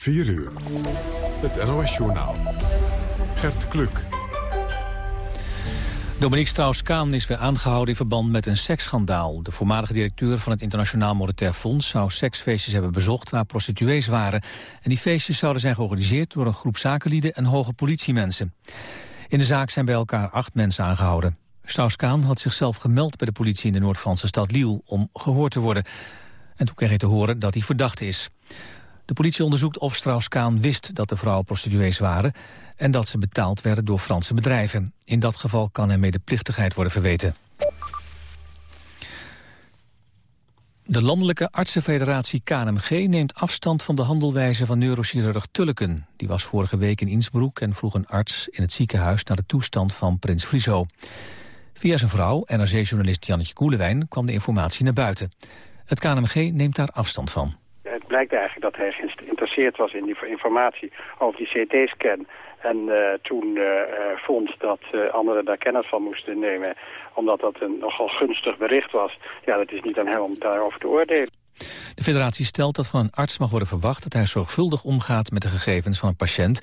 4 uur. Het NOS-journaal. Gert Kluk. Dominique Strauss-Kaan is weer aangehouden in verband met een seksschandaal. De voormalige directeur van het Internationaal Monetair Fonds... zou seksfeestjes hebben bezocht waar prostituees waren. En die feestjes zouden zijn georganiseerd door een groep zakenlieden... en hoge politiemensen. In de zaak zijn bij elkaar acht mensen aangehouden. Strauss-Kaan had zichzelf gemeld bij de politie in de Noord-Franse stad Lille... om gehoord te worden. En toen kreeg hij te horen dat hij verdacht is. De politie onderzoekt of Strauss-Kaan wist dat de vrouwen prostituees waren... en dat ze betaald werden door Franse bedrijven. In dat geval kan hem medeplichtigheid worden verweten. De Landelijke Artsenfederatie KNMG neemt afstand van de handelwijze van neurochirurg Tulleken. Die was vorige week in Innsbruck en vroeg een arts in het ziekenhuis naar de toestand van prins Friso. Via zijn vrouw, NRC-journalist Jannetje Koelewijn, kwam de informatie naar buiten. Het KNMG neemt daar afstand van het blijkt eigenlijk dat hij geïnteresseerd was in die informatie over die CT-scan. En uh, toen uh, vond dat uh, anderen daar kennis van moesten nemen, omdat dat een nogal gunstig bericht was. Ja, dat is niet aan hem om daarover te oordelen. De federatie stelt dat van een arts mag worden verwacht dat hij zorgvuldig omgaat met de gegevens van een patiënt,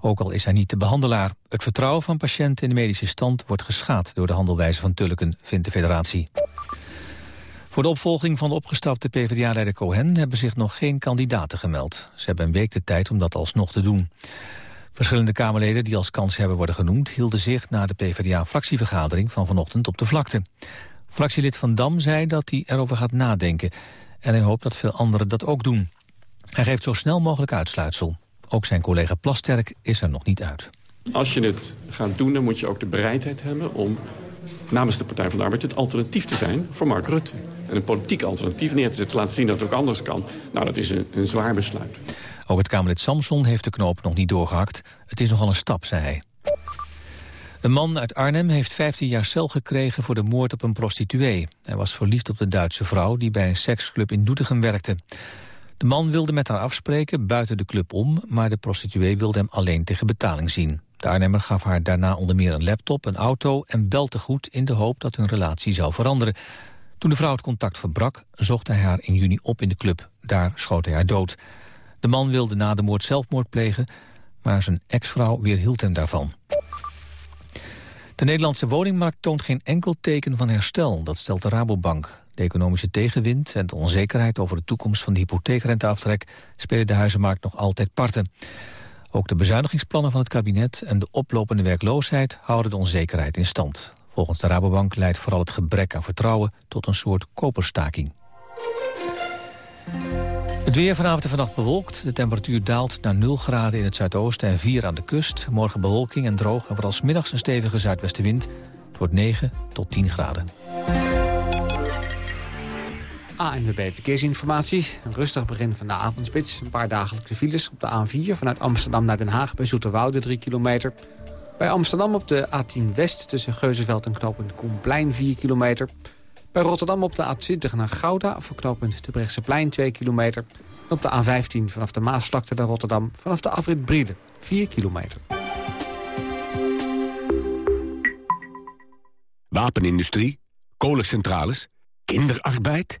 ook al is hij niet de behandelaar. Het vertrouwen van patiënten in de medische stand wordt geschaad door de handelwijze van Tulleken, vindt de federatie. Voor de opvolging van de opgestapte PvdA-leider Cohen hebben zich nog geen kandidaten gemeld. Ze hebben een week de tijd om dat alsnog te doen. Verschillende Kamerleden die als kans hebben worden genoemd... hielden zich na de PvdA-fractievergadering van vanochtend op de vlakte. Fractielid Van Dam zei dat hij erover gaat nadenken... en hij hoopt dat veel anderen dat ook doen. Hij geeft zo snel mogelijk uitsluitsel. Ook zijn collega Plasterk is er nog niet uit. Als je het gaat doen, dan moet je ook de bereidheid hebben om namens de Partij van de Arbeid het alternatief te zijn voor Mark Rutte. En een politiek alternatief neer te zetten, laten zien dat het ook anders kan. Nou, dat is een, een zwaar besluit. Ook het Kamerlid Samson heeft de knoop nog niet doorgehakt. Het is nogal een stap, zei hij. Een man uit Arnhem heeft 15 jaar cel gekregen voor de moord op een prostituee. Hij was verliefd op de Duitse vrouw die bij een seksclub in Doetinchem werkte. De man wilde met haar afspreken buiten de club om... maar de prostituee wilde hem alleen tegen betaling zien. De Arnhemmer gaf haar daarna onder meer een laptop, een auto en belde goed in de hoop dat hun relatie zou veranderen. Toen de vrouw het contact verbrak, zocht hij haar in juni op in de club. Daar schoot hij haar dood. De man wilde na de moord zelfmoord plegen, maar zijn ex-vrouw weerhield hem daarvan. De Nederlandse woningmarkt toont geen enkel teken van herstel, dat stelt de Rabobank. De economische tegenwind en de onzekerheid over de toekomst van de hypotheekrenteaftrek spelen de huizenmarkt nog altijd parten. Ook de bezuinigingsplannen van het kabinet en de oplopende werkloosheid houden de onzekerheid in stand. Volgens de Rabobank leidt vooral het gebrek aan vertrouwen tot een soort koperstaking. Het weer vanavond en vannacht bewolkt. De temperatuur daalt naar 0 graden in het zuidoosten en 4 aan de kust. Morgen bewolking en droog en vooral middags een stevige zuidwestenwind. Het wordt 9 tot 10 graden. ANWB Verkeersinformatie. Een rustig begin van de avondspits. Een paar dagelijkse files op de A4 vanuit Amsterdam naar Den Haag... bij Zoeterwoude 3 kilometer. Bij Amsterdam op de A10 West tussen Geuzenveld en knooppunt Koenplein 4 kilometer. Bij Rotterdam op de A20 naar Gouda voor knooppunt de Brechtseplein 2 kilometer. En op de A15 vanaf de Maasvlakte naar Rotterdam vanaf de afrit Brieden 4 kilometer. Wapenindustrie, kolencentrales, kinderarbeid...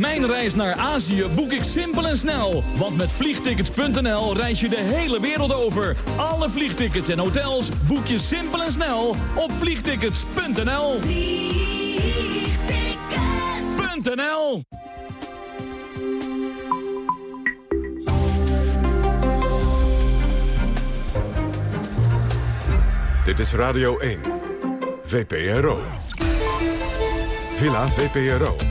Mijn reis naar Azië boek ik simpel en snel. Want met vliegtickets.nl reis je de hele wereld over. Alle vliegtickets en hotels boek je simpel en snel op vliegtickets.nl. Vliegtickets.nl Dit is Radio 1. VPRO. Villa VPRO.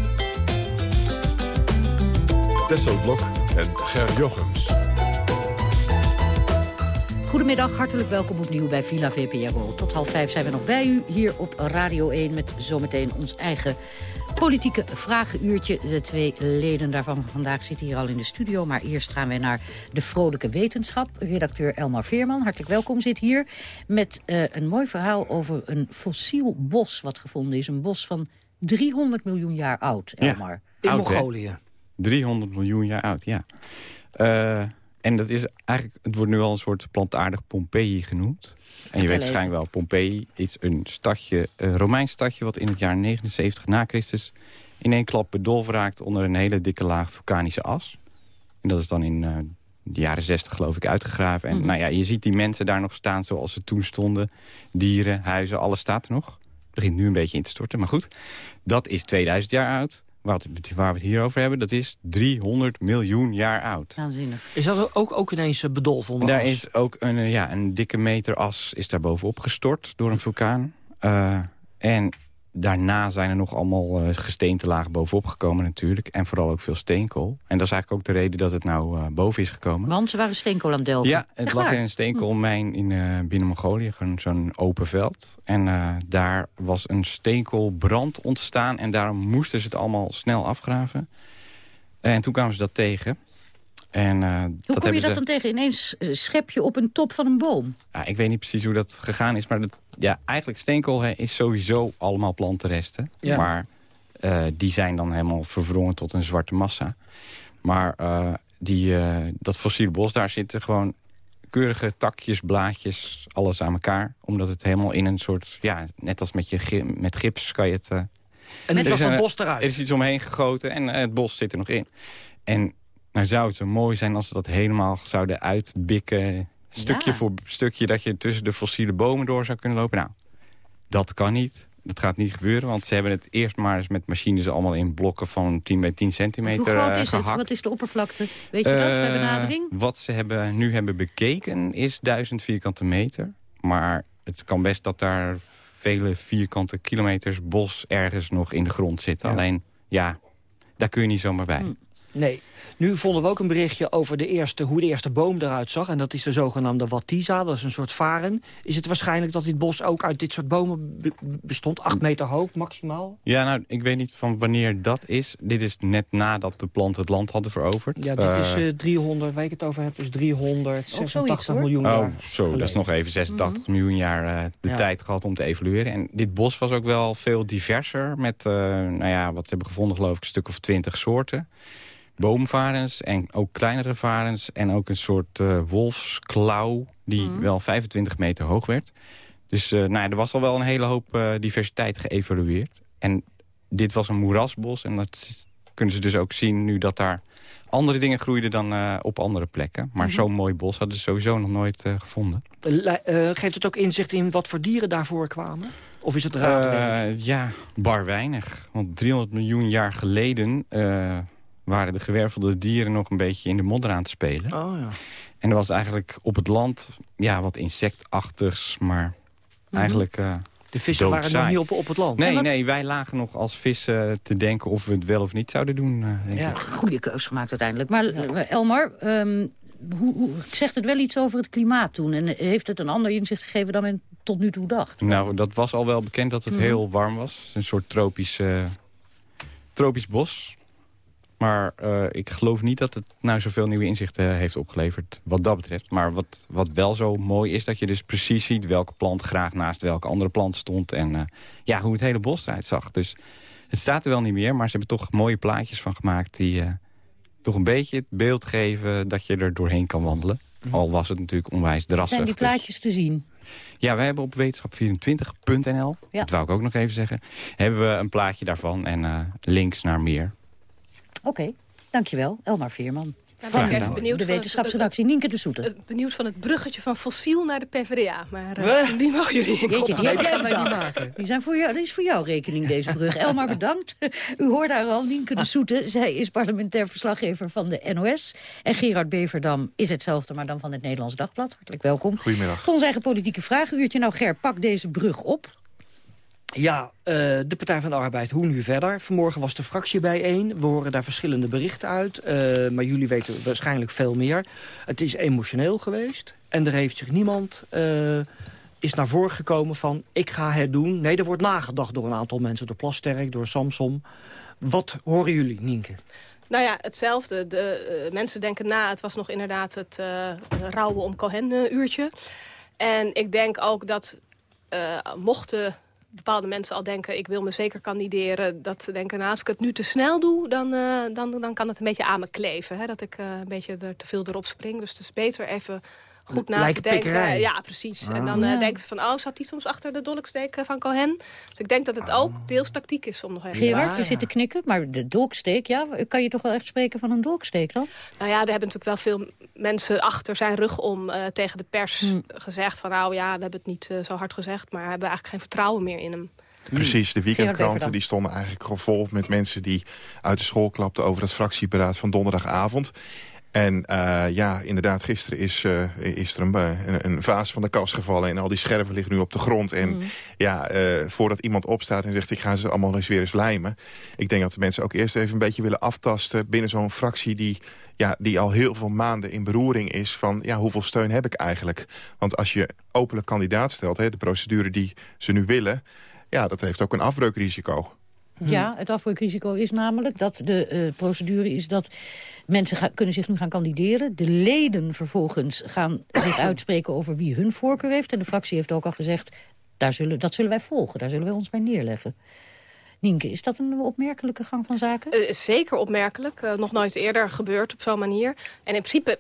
Tesselblok en Ger Jochems. Goedemiddag, hartelijk welkom opnieuw bij Villa VPRO. Tot half vijf zijn we nog bij u hier op Radio 1... met zometeen ons eigen politieke vragenuurtje. De twee leden daarvan vandaag zitten hier al in de studio. Maar eerst gaan we naar de vrolijke wetenschap. Redacteur Elmar Veerman, hartelijk welkom, zit hier... met uh, een mooi verhaal over een fossiel bos wat gevonden is. Een bos van 300 miljoen jaar oud, Elmar. Ja, in Mongolië. 300 miljoen jaar oud, ja. Uh, en dat is eigenlijk, het wordt nu al een soort plantaardig Pompeii genoemd. En je weet waarschijnlijk wel, Pompeii is een stadje, een Romeins stadje... wat in het jaar 79 na Christus in één klap bedolven raakt... onder een hele dikke laag vulkanische as. En dat is dan in uh, de jaren 60 geloof ik uitgegraven. En mm. nou ja, je ziet die mensen daar nog staan zoals ze toen stonden. Dieren, huizen, alles staat er nog. Het begint nu een beetje in te storten, maar goed. Dat is 2000 jaar oud wat, waar we het hier over hebben, dat is 300 miljoen jaar oud. Aanzienlijk. Is dat ook, ook ineens eh, bedolven onder Daar is ook een, eh, ja, een dikke meter as is daar bovenop gestort door een vulkaan. Uh, en daarna zijn er nog allemaal uh, gesteentelagen bovenop gekomen natuurlijk. En vooral ook veel steenkool. En dat is eigenlijk ook de reden dat het nou uh, boven is gekomen. Want ze waren steenkool aan het delven? Ja, het lag in een steenkoolmijn in, uh, binnen Mongolië. Zo'n open veld. En daar was een steenkoolbrand ontstaan. En daarom moesten ze het allemaal snel afgraven. En toen kwamen ze dat tegen. En, uh, hoe dat kom je dat dan tegen? Ineens schep je op een top van een boom? Ja, ik weet niet precies hoe dat gegaan is. Maar dat, ja, eigenlijk steenkool hè, is sowieso allemaal plantenresten. Ja. Maar uh, die zijn dan helemaal verwrongen tot een zwarte massa. Maar uh, die, dat fossiele bos, daar zitten gewoon keurige takjes, blaadjes, alles aan elkaar. Omdat het helemaal in een soort, ja, net als met, je, met gips kan je het... en nu zag het bos eruit? Er is iets omheen gegoten en het bos zit er nog in. En nou zou het zo mooi zijn als ze dat helemaal zouden uitbikken. Stukje ja. voor stukje dat je tussen de fossiele bomen door zou kunnen lopen. Nou, dat kan niet. Dat gaat niet gebeuren, want ze hebben het eerst maar eens met machines allemaal in blokken van 10 bij 10 centimeter Hoe groot is gehakt. het? Wat is de oppervlakte? Weet je uh, dat bij benadering? Wat ze hebben, nu hebben bekeken is 1000 vierkante meter. Maar het kan best dat daar vele vierkante kilometers bos ergens nog in de grond zit. Ja. Alleen, ja, daar kun je niet zomaar bij. Hm. Nee. Nu vonden we ook een berichtje over de eerste, hoe de eerste boom eruit zag. En dat is de zogenaamde Wattiza, dat is een soort varen. Is het waarschijnlijk dat dit bos ook uit dit soort bomen bestond? Acht meter hoog maximaal? Ja, nou, ik weet niet van wanneer dat is. Dit is net nadat de planten het land hadden veroverd. Ja, dit uh, is uh, 300, waar ik het over heb, is 386 oh, miljoen oh, jaar zo, geleden. dat is nog even 86 mm -hmm. miljoen jaar uh, de ja. tijd gehad om te evolueren. En dit bos was ook wel veel diverser met, uh, nou ja, wat ze hebben gevonden geloof ik, een stuk of twintig soorten boomvarens en ook kleinere varens... en ook een soort uh, wolfsklauw die mm. wel 25 meter hoog werd. Dus uh, nou ja, er was al wel een hele hoop uh, diversiteit geëvalueerd. En dit was een moerasbos en dat kunnen ze dus ook zien nu dat daar andere dingen groeiden dan op andere plekken. Maar -hmm. zo'n mooi bos hadden ze sowieso nog nooit gevonden. geeft het ook inzicht in wat voor dieren daarvoor kwamen? Of is het raad? ja, bar weinig. Want 300 miljoen jaar geleden waren de gewervelde dieren nog een beetje in de modder aan het spelen. Oh, ja. En er was eigenlijk op het land ja, wat insectachtigs, maar mm -hmm. eigenlijk uh, De vissen waren nog niet op, op het land? Nee, wat... nee, wij lagen nog als vissen te denken of we het wel of niet zouden doen. Uh, denk ja, ik. goede keus gemaakt uiteindelijk. Maar ja. Elmar, um, hoe, hoe, zegt het wel iets over het klimaat toen? En heeft het een ander inzicht gegeven dan men tot nu toe dacht? Nou, dat was al wel bekend dat het mm -hmm. heel warm was. Een soort tropisch, uh, tropisch bos. Maar uh, ik geloof niet dat het nou zoveel nieuwe inzichten heeft opgeleverd wat dat betreft. Maar wat, wat wel zo mooi is, dat je dus precies ziet welke plant graag naast welke andere plant stond. En uh, ja, hoe het hele bos eruit zag. Dus het staat er wel niet meer, maar ze hebben toch mooie plaatjes van gemaakt... die uh, toch een beetje het beeld geven dat je er doorheen kan wandelen. Mm. Al was het natuurlijk onwijs drassig. Zijn die plaatjes dus. te zien? Ja, wij hebben op wetenschap24.nl, ja. dat wou ik ook nog even zeggen... hebben we een plaatje daarvan en links naar meer. Oké, okay, dankjewel. Elmar Veerman. Even benieuwd de wetenschapsredactie Nienke de Soete. Benieuwd van het bruggetje van fossiel naar de PvdA. Maar uh, die mogen jullie in Jeetje, die heb jij bedacht. Die zijn voor jou, dat is voor jouw rekening, deze brug. Elmar, bedankt. U hoorde haar al, Nienke de Soete. Zij is parlementair verslaggever van de NOS. En Gerard Beverdam is hetzelfde, maar dan van het Nederlands Dagblad. Hartelijk welkom. Goedemiddag. Voor ons eigen politieke vragenuurtje. Nou Ger, pak deze brug op. Ja, uh, de Partij van de Arbeid, hoe nu verder? Vanmorgen was de fractie bijeen. We horen daar verschillende berichten uit. Uh, maar jullie weten waarschijnlijk veel meer. Het is emotioneel geweest. En er heeft zich niemand... Uh, is naar voren gekomen van, ik ga het doen. Nee, er wordt nagedacht door een aantal mensen. Door Plasterk, door Samsom. Wat horen jullie, Nienke? Nou ja, hetzelfde. De mensen denken na. Het was nog inderdaad het rouwen om Cohen-uurtje. En ik denk ook dat mochten bepaalde mensen al denken... ik wil me zeker kandideren, dat ze denken... nou, als ik het nu te snel doe, dan, dan, dan kan het een beetje aan me kleven. Hè? Dat ik een beetje er te veel erop spring. Dus het is beter even goed na te denken. Ja, precies. En dan uh, denkt ze van, oh, zat hij soms achter de dolksteek van Cohen? Dus ik denk dat het ook deels tactiek is om nog even... Gerard, je zit te knikken, maar de dolksteek, ja, kan je toch wel echt spreken van een dolksteek dan? Nou ja, er hebben natuurlijk wel veel mensen achter zijn rug om uh, tegen de pers hm. gezegd van, nou ja, we hebben het niet uh, zo hard gezegd, maar we hebben eigenlijk geen vertrouwen meer in hem. Precies, de weekendkranten die stonden eigenlijk vol met mensen die uit de school klapten over het fractieberaad van donderdagavond. En uh, ja, inderdaad, gisteren is, uh, is er een, een, een, vaas van de kast gevallen... en al die scherven liggen nu op de grond. En mm. ja, uh, voordat iemand opstaat en zegt... ik ga ze allemaal eens weer eens lijmen... ik denk dat de mensen ook eerst even een beetje willen aftasten... binnen zo'n fractie die, ja, die al heel veel maanden in beroering is... van ja, hoeveel steun heb ik eigenlijk? Want als je openlijk kandidaat stelt, hè, de procedure die ze nu willen... ja, dat heeft ook een afbreukrisico. Ja, het afbreukrisico is namelijk dat de procedure is dat Mensen kunnen zich nu gaan kandideren. De leden vervolgens gaan zich uitspreken over wie hun voorkeur heeft. En de fractie heeft ook al gezegd, daar zullen, dat zullen wij volgen. Daar zullen wij ons bij neerleggen. Nienke, is dat een opmerkelijke gang van zaken? Uh, zeker opmerkelijk. Uh, nog nooit eerder gebeurd op zo'n manier. En in principe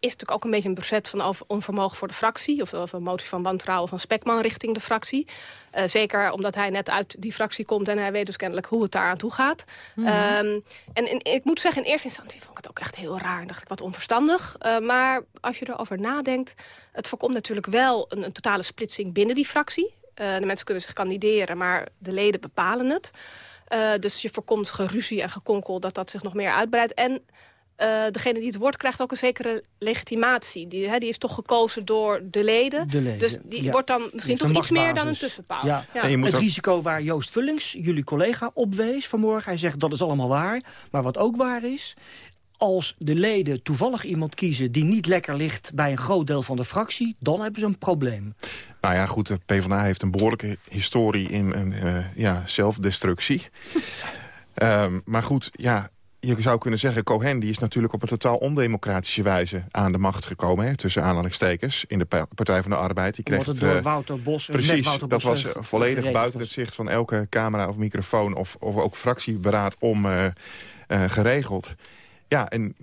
is natuurlijk ook een beetje een bezet van onvermogen voor de fractie. Of, of, een motie van wantrouwen van Spekman richting de fractie. Uh, zeker omdat hij net uit die fractie komt en hij weet dus kennelijk hoe het daar aan toe gaat. Mm -hmm. um, en, en, ik moet zeggen, in eerste instantie vond ik het ook echt heel raar. En dacht ik, wat onverstandig. Uh, maar als je erover nadenkt, het voorkomt natuurlijk wel een, een totale splitsing binnen die fractie. Uh, de mensen kunnen zich kandideren, maar de leden bepalen het. dus je voorkomt geruzie en gekonkel dat dat zich nog meer uitbreidt. En uh, degene die het woord krijgt ook een zekere legitimatie. Die, hè, die is toch gekozen door de leden. De leden dus die wordt dan misschien toch iets meer dan een tussenpaal. Ja. ja. Het ook... risico waar Joost Vullings, jullie collega, opwees vanmorgen. Hij zegt dat is allemaal waar. Maar wat ook waar is, als de leden toevallig iemand kiezen... die niet lekker ligt bij een groot deel van de fractie... dan hebben ze een probleem. Nou ja, goed, de PvdA heeft een behoorlijke historie in uh, ja, zelfdestructie. um, maar goed, ja, je zou kunnen zeggen, Cohen die is natuurlijk op een totaal ondemocratische wijze aan de macht gekomen. Hè, tussen aanhalingstekens in de Partij van de Arbeid. Die kreeg het, door uh, Wouter Bos. Precies, Wouter dat Bos was volledig buiten het zicht van elke camera of microfoon of, of ook fractieberaad om uh, uh, geregeld. Ja, en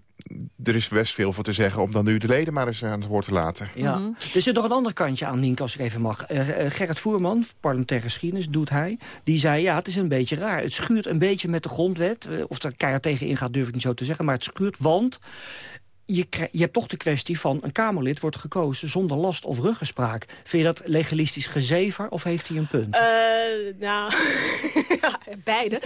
er is best veel voor te zeggen om dan nu de leden maar eens aan het woord te laten. Ja. Mm -hmm. Er zit nog een ander kantje aan, Nienke, als ik even mag. Uh, uh, Gerrit Voerman, parlementaire geschiedenis, doet hij. Die zei, ja, het is een beetje raar. Het schuurt een beetje met de grondwet. Uh, of er keihard tegen ingaat, durf ik niet zo te zeggen. Maar het schuurt, want je, je, hebt toch de kwestie van een Kamerlid wordt gekozen zonder last of ruggespraak. Vind je dat legalistisch gezever of heeft hij een punt? Uh, nou, beide.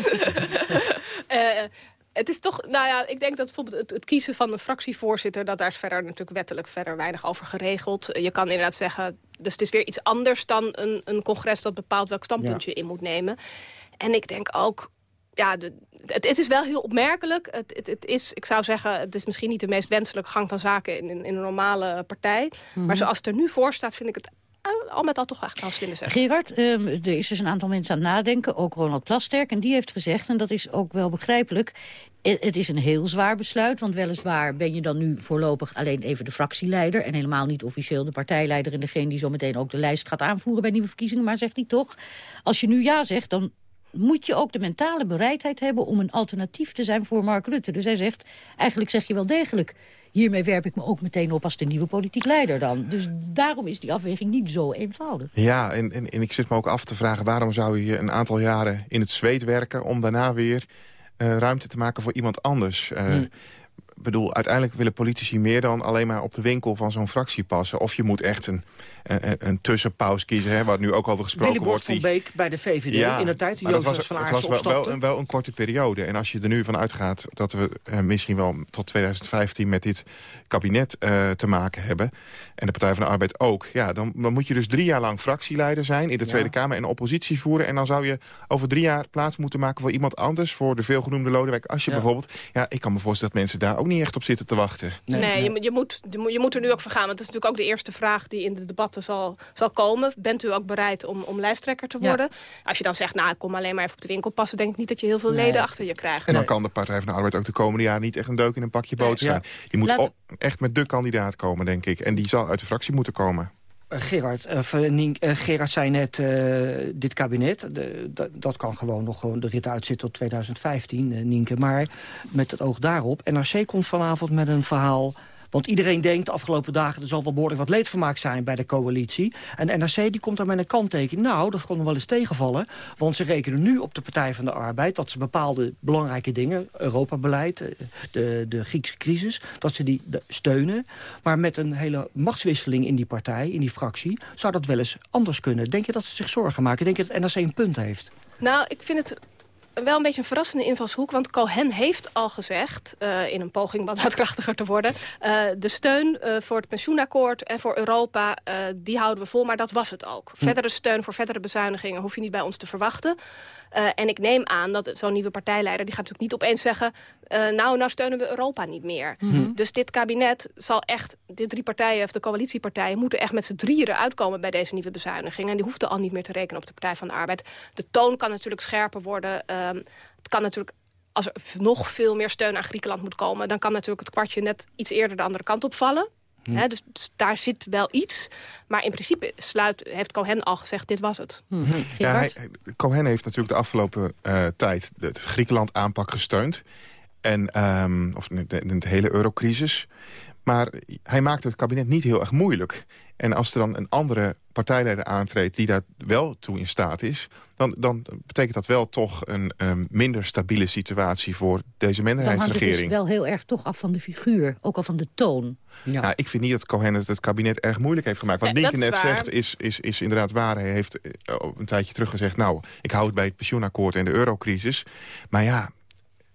uh, het is toch, nou ja, ik denk dat bijvoorbeeld het, het, kiezen van een fractievoorzitter... dat daar is verder natuurlijk wettelijk verder weinig over geregeld. Je kan inderdaad zeggen, dus het is weer iets anders dan een, een congres... dat bepaalt welk standpunt ja. je in moet nemen. En ik denk ook, ja, de, het, het, is wel heel opmerkelijk. Het, het, het, is, ik zou zeggen, het is misschien niet de meest wenselijke gang van zaken... in, in, in een normale partij. Mm -hmm. Maar zoals het er nu voor staat, vind ik het al met al toch echt wel slimme zeg. Gerard, um, er is dus een aantal mensen aan het nadenken, ook Ronald Plasterk. En die heeft gezegd, en dat is ook wel begrijpelijk... Het is een heel zwaar besluit, want weliswaar ben je dan nu voorlopig alleen even de fractieleider... en helemaal niet officieel de partijleider en degene die zo meteen ook de lijst gaat aanvoeren bij nieuwe verkiezingen. Maar zegt hij toch, als je nu ja zegt, dan moet je ook de mentale bereidheid hebben om een alternatief te zijn voor Mark Rutte. Dus hij zegt, eigenlijk zeg je wel degelijk hiermee werp ik me ook meteen op als de nieuwe politiek leider dan. Dus daarom is die afweging niet zo eenvoudig. Ja, en, en, en ik zit me ook af te vragen... waarom zou je een aantal jaren in het zweet werken... om daarna weer ruimte te maken voor iemand anders... Uh, hmm bedoel, uiteindelijk willen politici meer dan alleen maar op de winkel van zo'n fractie passen. Of je moet echt een, een, een tussenpauze kiezen, hè, waar nu ook over gesproken wordt. van Beek bij de VVD in de tijd. Die was, van het was wel, wel, een, wel een korte periode. En als je er nu van uitgaat dat we eh, misschien wel tot 2015 met dit kabinet uh, te maken hebben... en de Partij van de Arbeid ook... Ja, dan, dan moet je dus drie jaar lang fractieleider zijn in de Tweede Kamer... en oppositie voeren. En dan zou je over drie jaar plaats moeten maken voor iemand anders... voor de veelgenoemde Lodewijk Assje ja. bijvoorbeeld. Ja, ik kan me voorstellen dat mensen daar ook niet echt op zitten te wachten. Nee, nee, Je, je, moet, je moet er nu ook voor gaan. Want dat is natuurlijk ook de eerste vraag die in de debatten zal, zal komen. Bent u ook bereid om, om lijsttrekker te worden? Ja. Als je dan zegt, nou, ik kom alleen maar even op de winkel passen... denk ik niet dat je heel veel nee. leden achter je krijgt. En dan kan de Partij van de Arbeid ook de komende jaren niet echt een deuk in een pakje boter zijn. Je moet Laat... echt met de kandidaat komen, denk ik. En die zal uit de fractie moeten komen. Uh, Gerard, Nink, uh, Gerard zei net, dit kabinet, de, dat kan gewoon nog gewoon de rit uitzitten tot 2015, Nienke. Maar met het oog daarop, NRC komt vanavond met een verhaal want iedereen denkt de afgelopen dagen... er zal wel behoorlijk wat leedvermaak zijn bij de coalitie. En de NRC die komt daar met een kanttekening. Nou, dat kon nog wel eens tegenvallen. Want ze rekenen nu op de Partij van de Arbeid... dat ze bepaalde belangrijke dingen, Europabeleid, de, de Griekse crisis... dat ze die steunen. Maar met een hele machtswisseling in die partij, in die fractie... zou dat wel eens anders kunnen. Denk je dat ze zich zorgen maken? Denk je dat NRC een punt heeft? Nou, ik vind het wel een beetje een verrassende invalshoek. Want Cohen heeft al gezegd, uh, in een poging wat uitkrachtiger te worden... Uh, de steun uh, voor het pensioenakkoord en voor Europa, die houden we vol. Maar dat was het ook. Hm. Verdere steun voor verdere bezuinigingen hoef je niet bij ons te verwachten. Uh, en ik neem aan dat zo'n nieuwe partijleider... die gaat natuurlijk niet opeens zeggen... Uh, nou, nou steunen we Europa niet meer. Mm -hmm. Dus dit kabinet zal echt... dit drie partijen, of de coalitiepartijen... moeten echt met z'n drieën eruit komen bij deze nieuwe bezuinigingen. En die hoefden al niet meer te rekenen op de Partij van de Arbeid. De toon kan natuurlijk scherper worden. Uh, het kan natuurlijk als er nog veel meer steun aan Griekenland moet komen... dan kan natuurlijk het kwartje net iets eerder de andere kant opvallen. Hm. He, dus, dus, daar zit wel iets. Maar in principe sluit, heeft Cohen al gezegd, dit was het. Hm. Ja, hij, Cohen heeft natuurlijk de afgelopen uh, tijd het Griekenland aanpak gesteund. En, um, of de, de, de hele eurocrisis. Maar hij maakt het kabinet niet heel erg moeilijk. En als er dan een andere partijleider aantreedt die daar wel toe in staat is... dan, dan betekent dat wel toch een um, minder stabiele situatie voor deze minderheidsregering. Dan hangt het dus wel heel erg toch af van de figuur, ook al van de toon. Ja. Nou, ik vind niet dat Cohen het, het kabinet erg moeilijk heeft gemaakt. Wat Nienke net waar. zegt is, is, is inderdaad waar. Hij heeft een tijdje terug gezegd... nou, ik hou het bij het pensioenakkoord en de eurocrisis. Maar ja,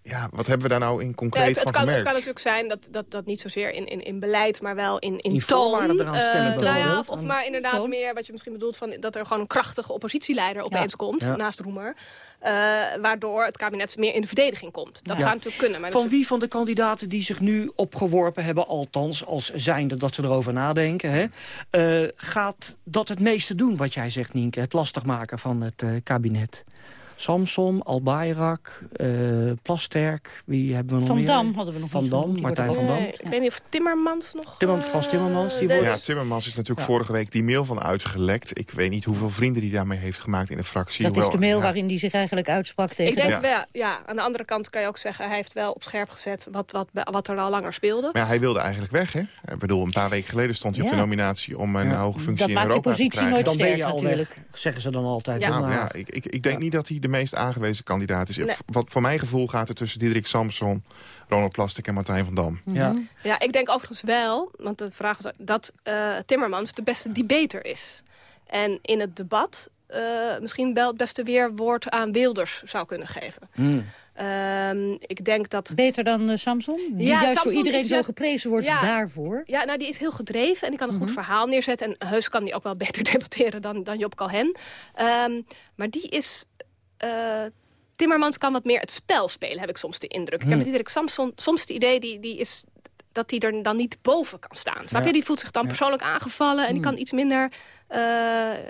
ja, wat hebben we daar nou in concreet ja, het, het van kan, gemerkt? Het kan natuurlijk zijn dat dat, dat niet zozeer in, in, in beleid, maar wel in, in, in toon. eraan stellen, uh, nou ja, of, of maar inderdaad toon. meer wat je misschien bedoelt... Van, dat er gewoon een krachtige oppositieleider opeens ja. komt, ja. naast Roemer. Uh, waardoor het kabinet meer in de verdediging komt. Dat zou natuurlijk kunnen. Maar van wie van de kandidaten die zich nu opgeworpen hebben... althans als zijnde dat ze erover nadenken... Hè, uh, gaat dat het meeste doen, wat jij zegt, Nienke? Het lastig maken van het kabinet? Samson, Albayrak, uh, Plasterk, wie hebben we nog Van meer? Dam hadden we nog Van Dam, Martijn van Dam. Nee, ik weet niet of Timmermans nog... Timmer, Frans Timmermans, die wordt... Ja, Timmermans is natuurlijk ja. vorige week die mail van uitgelekt. Ik weet niet hoeveel vrienden die daarmee heeft gemaakt in de fractie. Dat is de mail ja. waarin hij zich eigenlijk uitsprak tegen... Ik denk ja. wel, ja. Aan de andere kant kan je ook zeggen... hij heeft wel op scherp gezet wat, wat, wat er al langer speelde. Maar hij wilde eigenlijk weg, hè? Ik bedoel, een paar weken geleden stond hij op de nominatie... om een hoge functie in Europa te krijgen. nooit dan sterk, ben je natuurlijk. Weg, zeggen ze dan altijd. Ja, nou, ja ik, ik, ik denk niet dat hij de meest aangewezen kandidaat is. Nee. Wat voor mijn gevoel gaat het tussen Diederik Samson, Ronald Plastic en Martijn van Dam. Ja, -hmm. ja ik denk overigens wel, want de vraag is dat uh, Timmermans de beste debater is. En in het debat uh, misschien wel het beste weerwoord aan Wilders zou kunnen geven. Mm. Um, ik denk dat... Beter dan uh, Samson? Die ja, juist Samson door iedereen zo geprezen wordt ja, daarvoor. Ja, nou die is heel gedreven en die kan een mm -hmm. goed verhaal neerzetten. En heus kan die ook wel beter debatteren dan, dan Job Cohen. Um, maar die is... Uh, Timmermans kan wat meer het spel spelen, heb ik soms de indruk. Hmm. Ik heb met Diederik Samson soms het idee die, die is, dat hij er dan niet boven kan staan. Snap ja. je? Die voelt zich dan ja. persoonlijk aangevallen en die kan iets minder... Uh,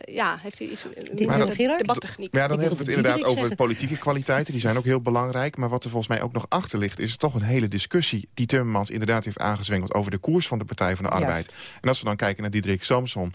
ja, heeft hij iets minder debattechniek. Maar ja, dan hebben we het inderdaad over zeggen. politieke kwaliteiten. Die zijn ook heel belangrijk. Maar wat er volgens mij ook nog achter ligt... is toch een hele discussie die Timmermans inderdaad heeft aangezwengeld... over de koers van de Partij van de Arbeid. Juist. En als we dan kijken naar Diederik Samson...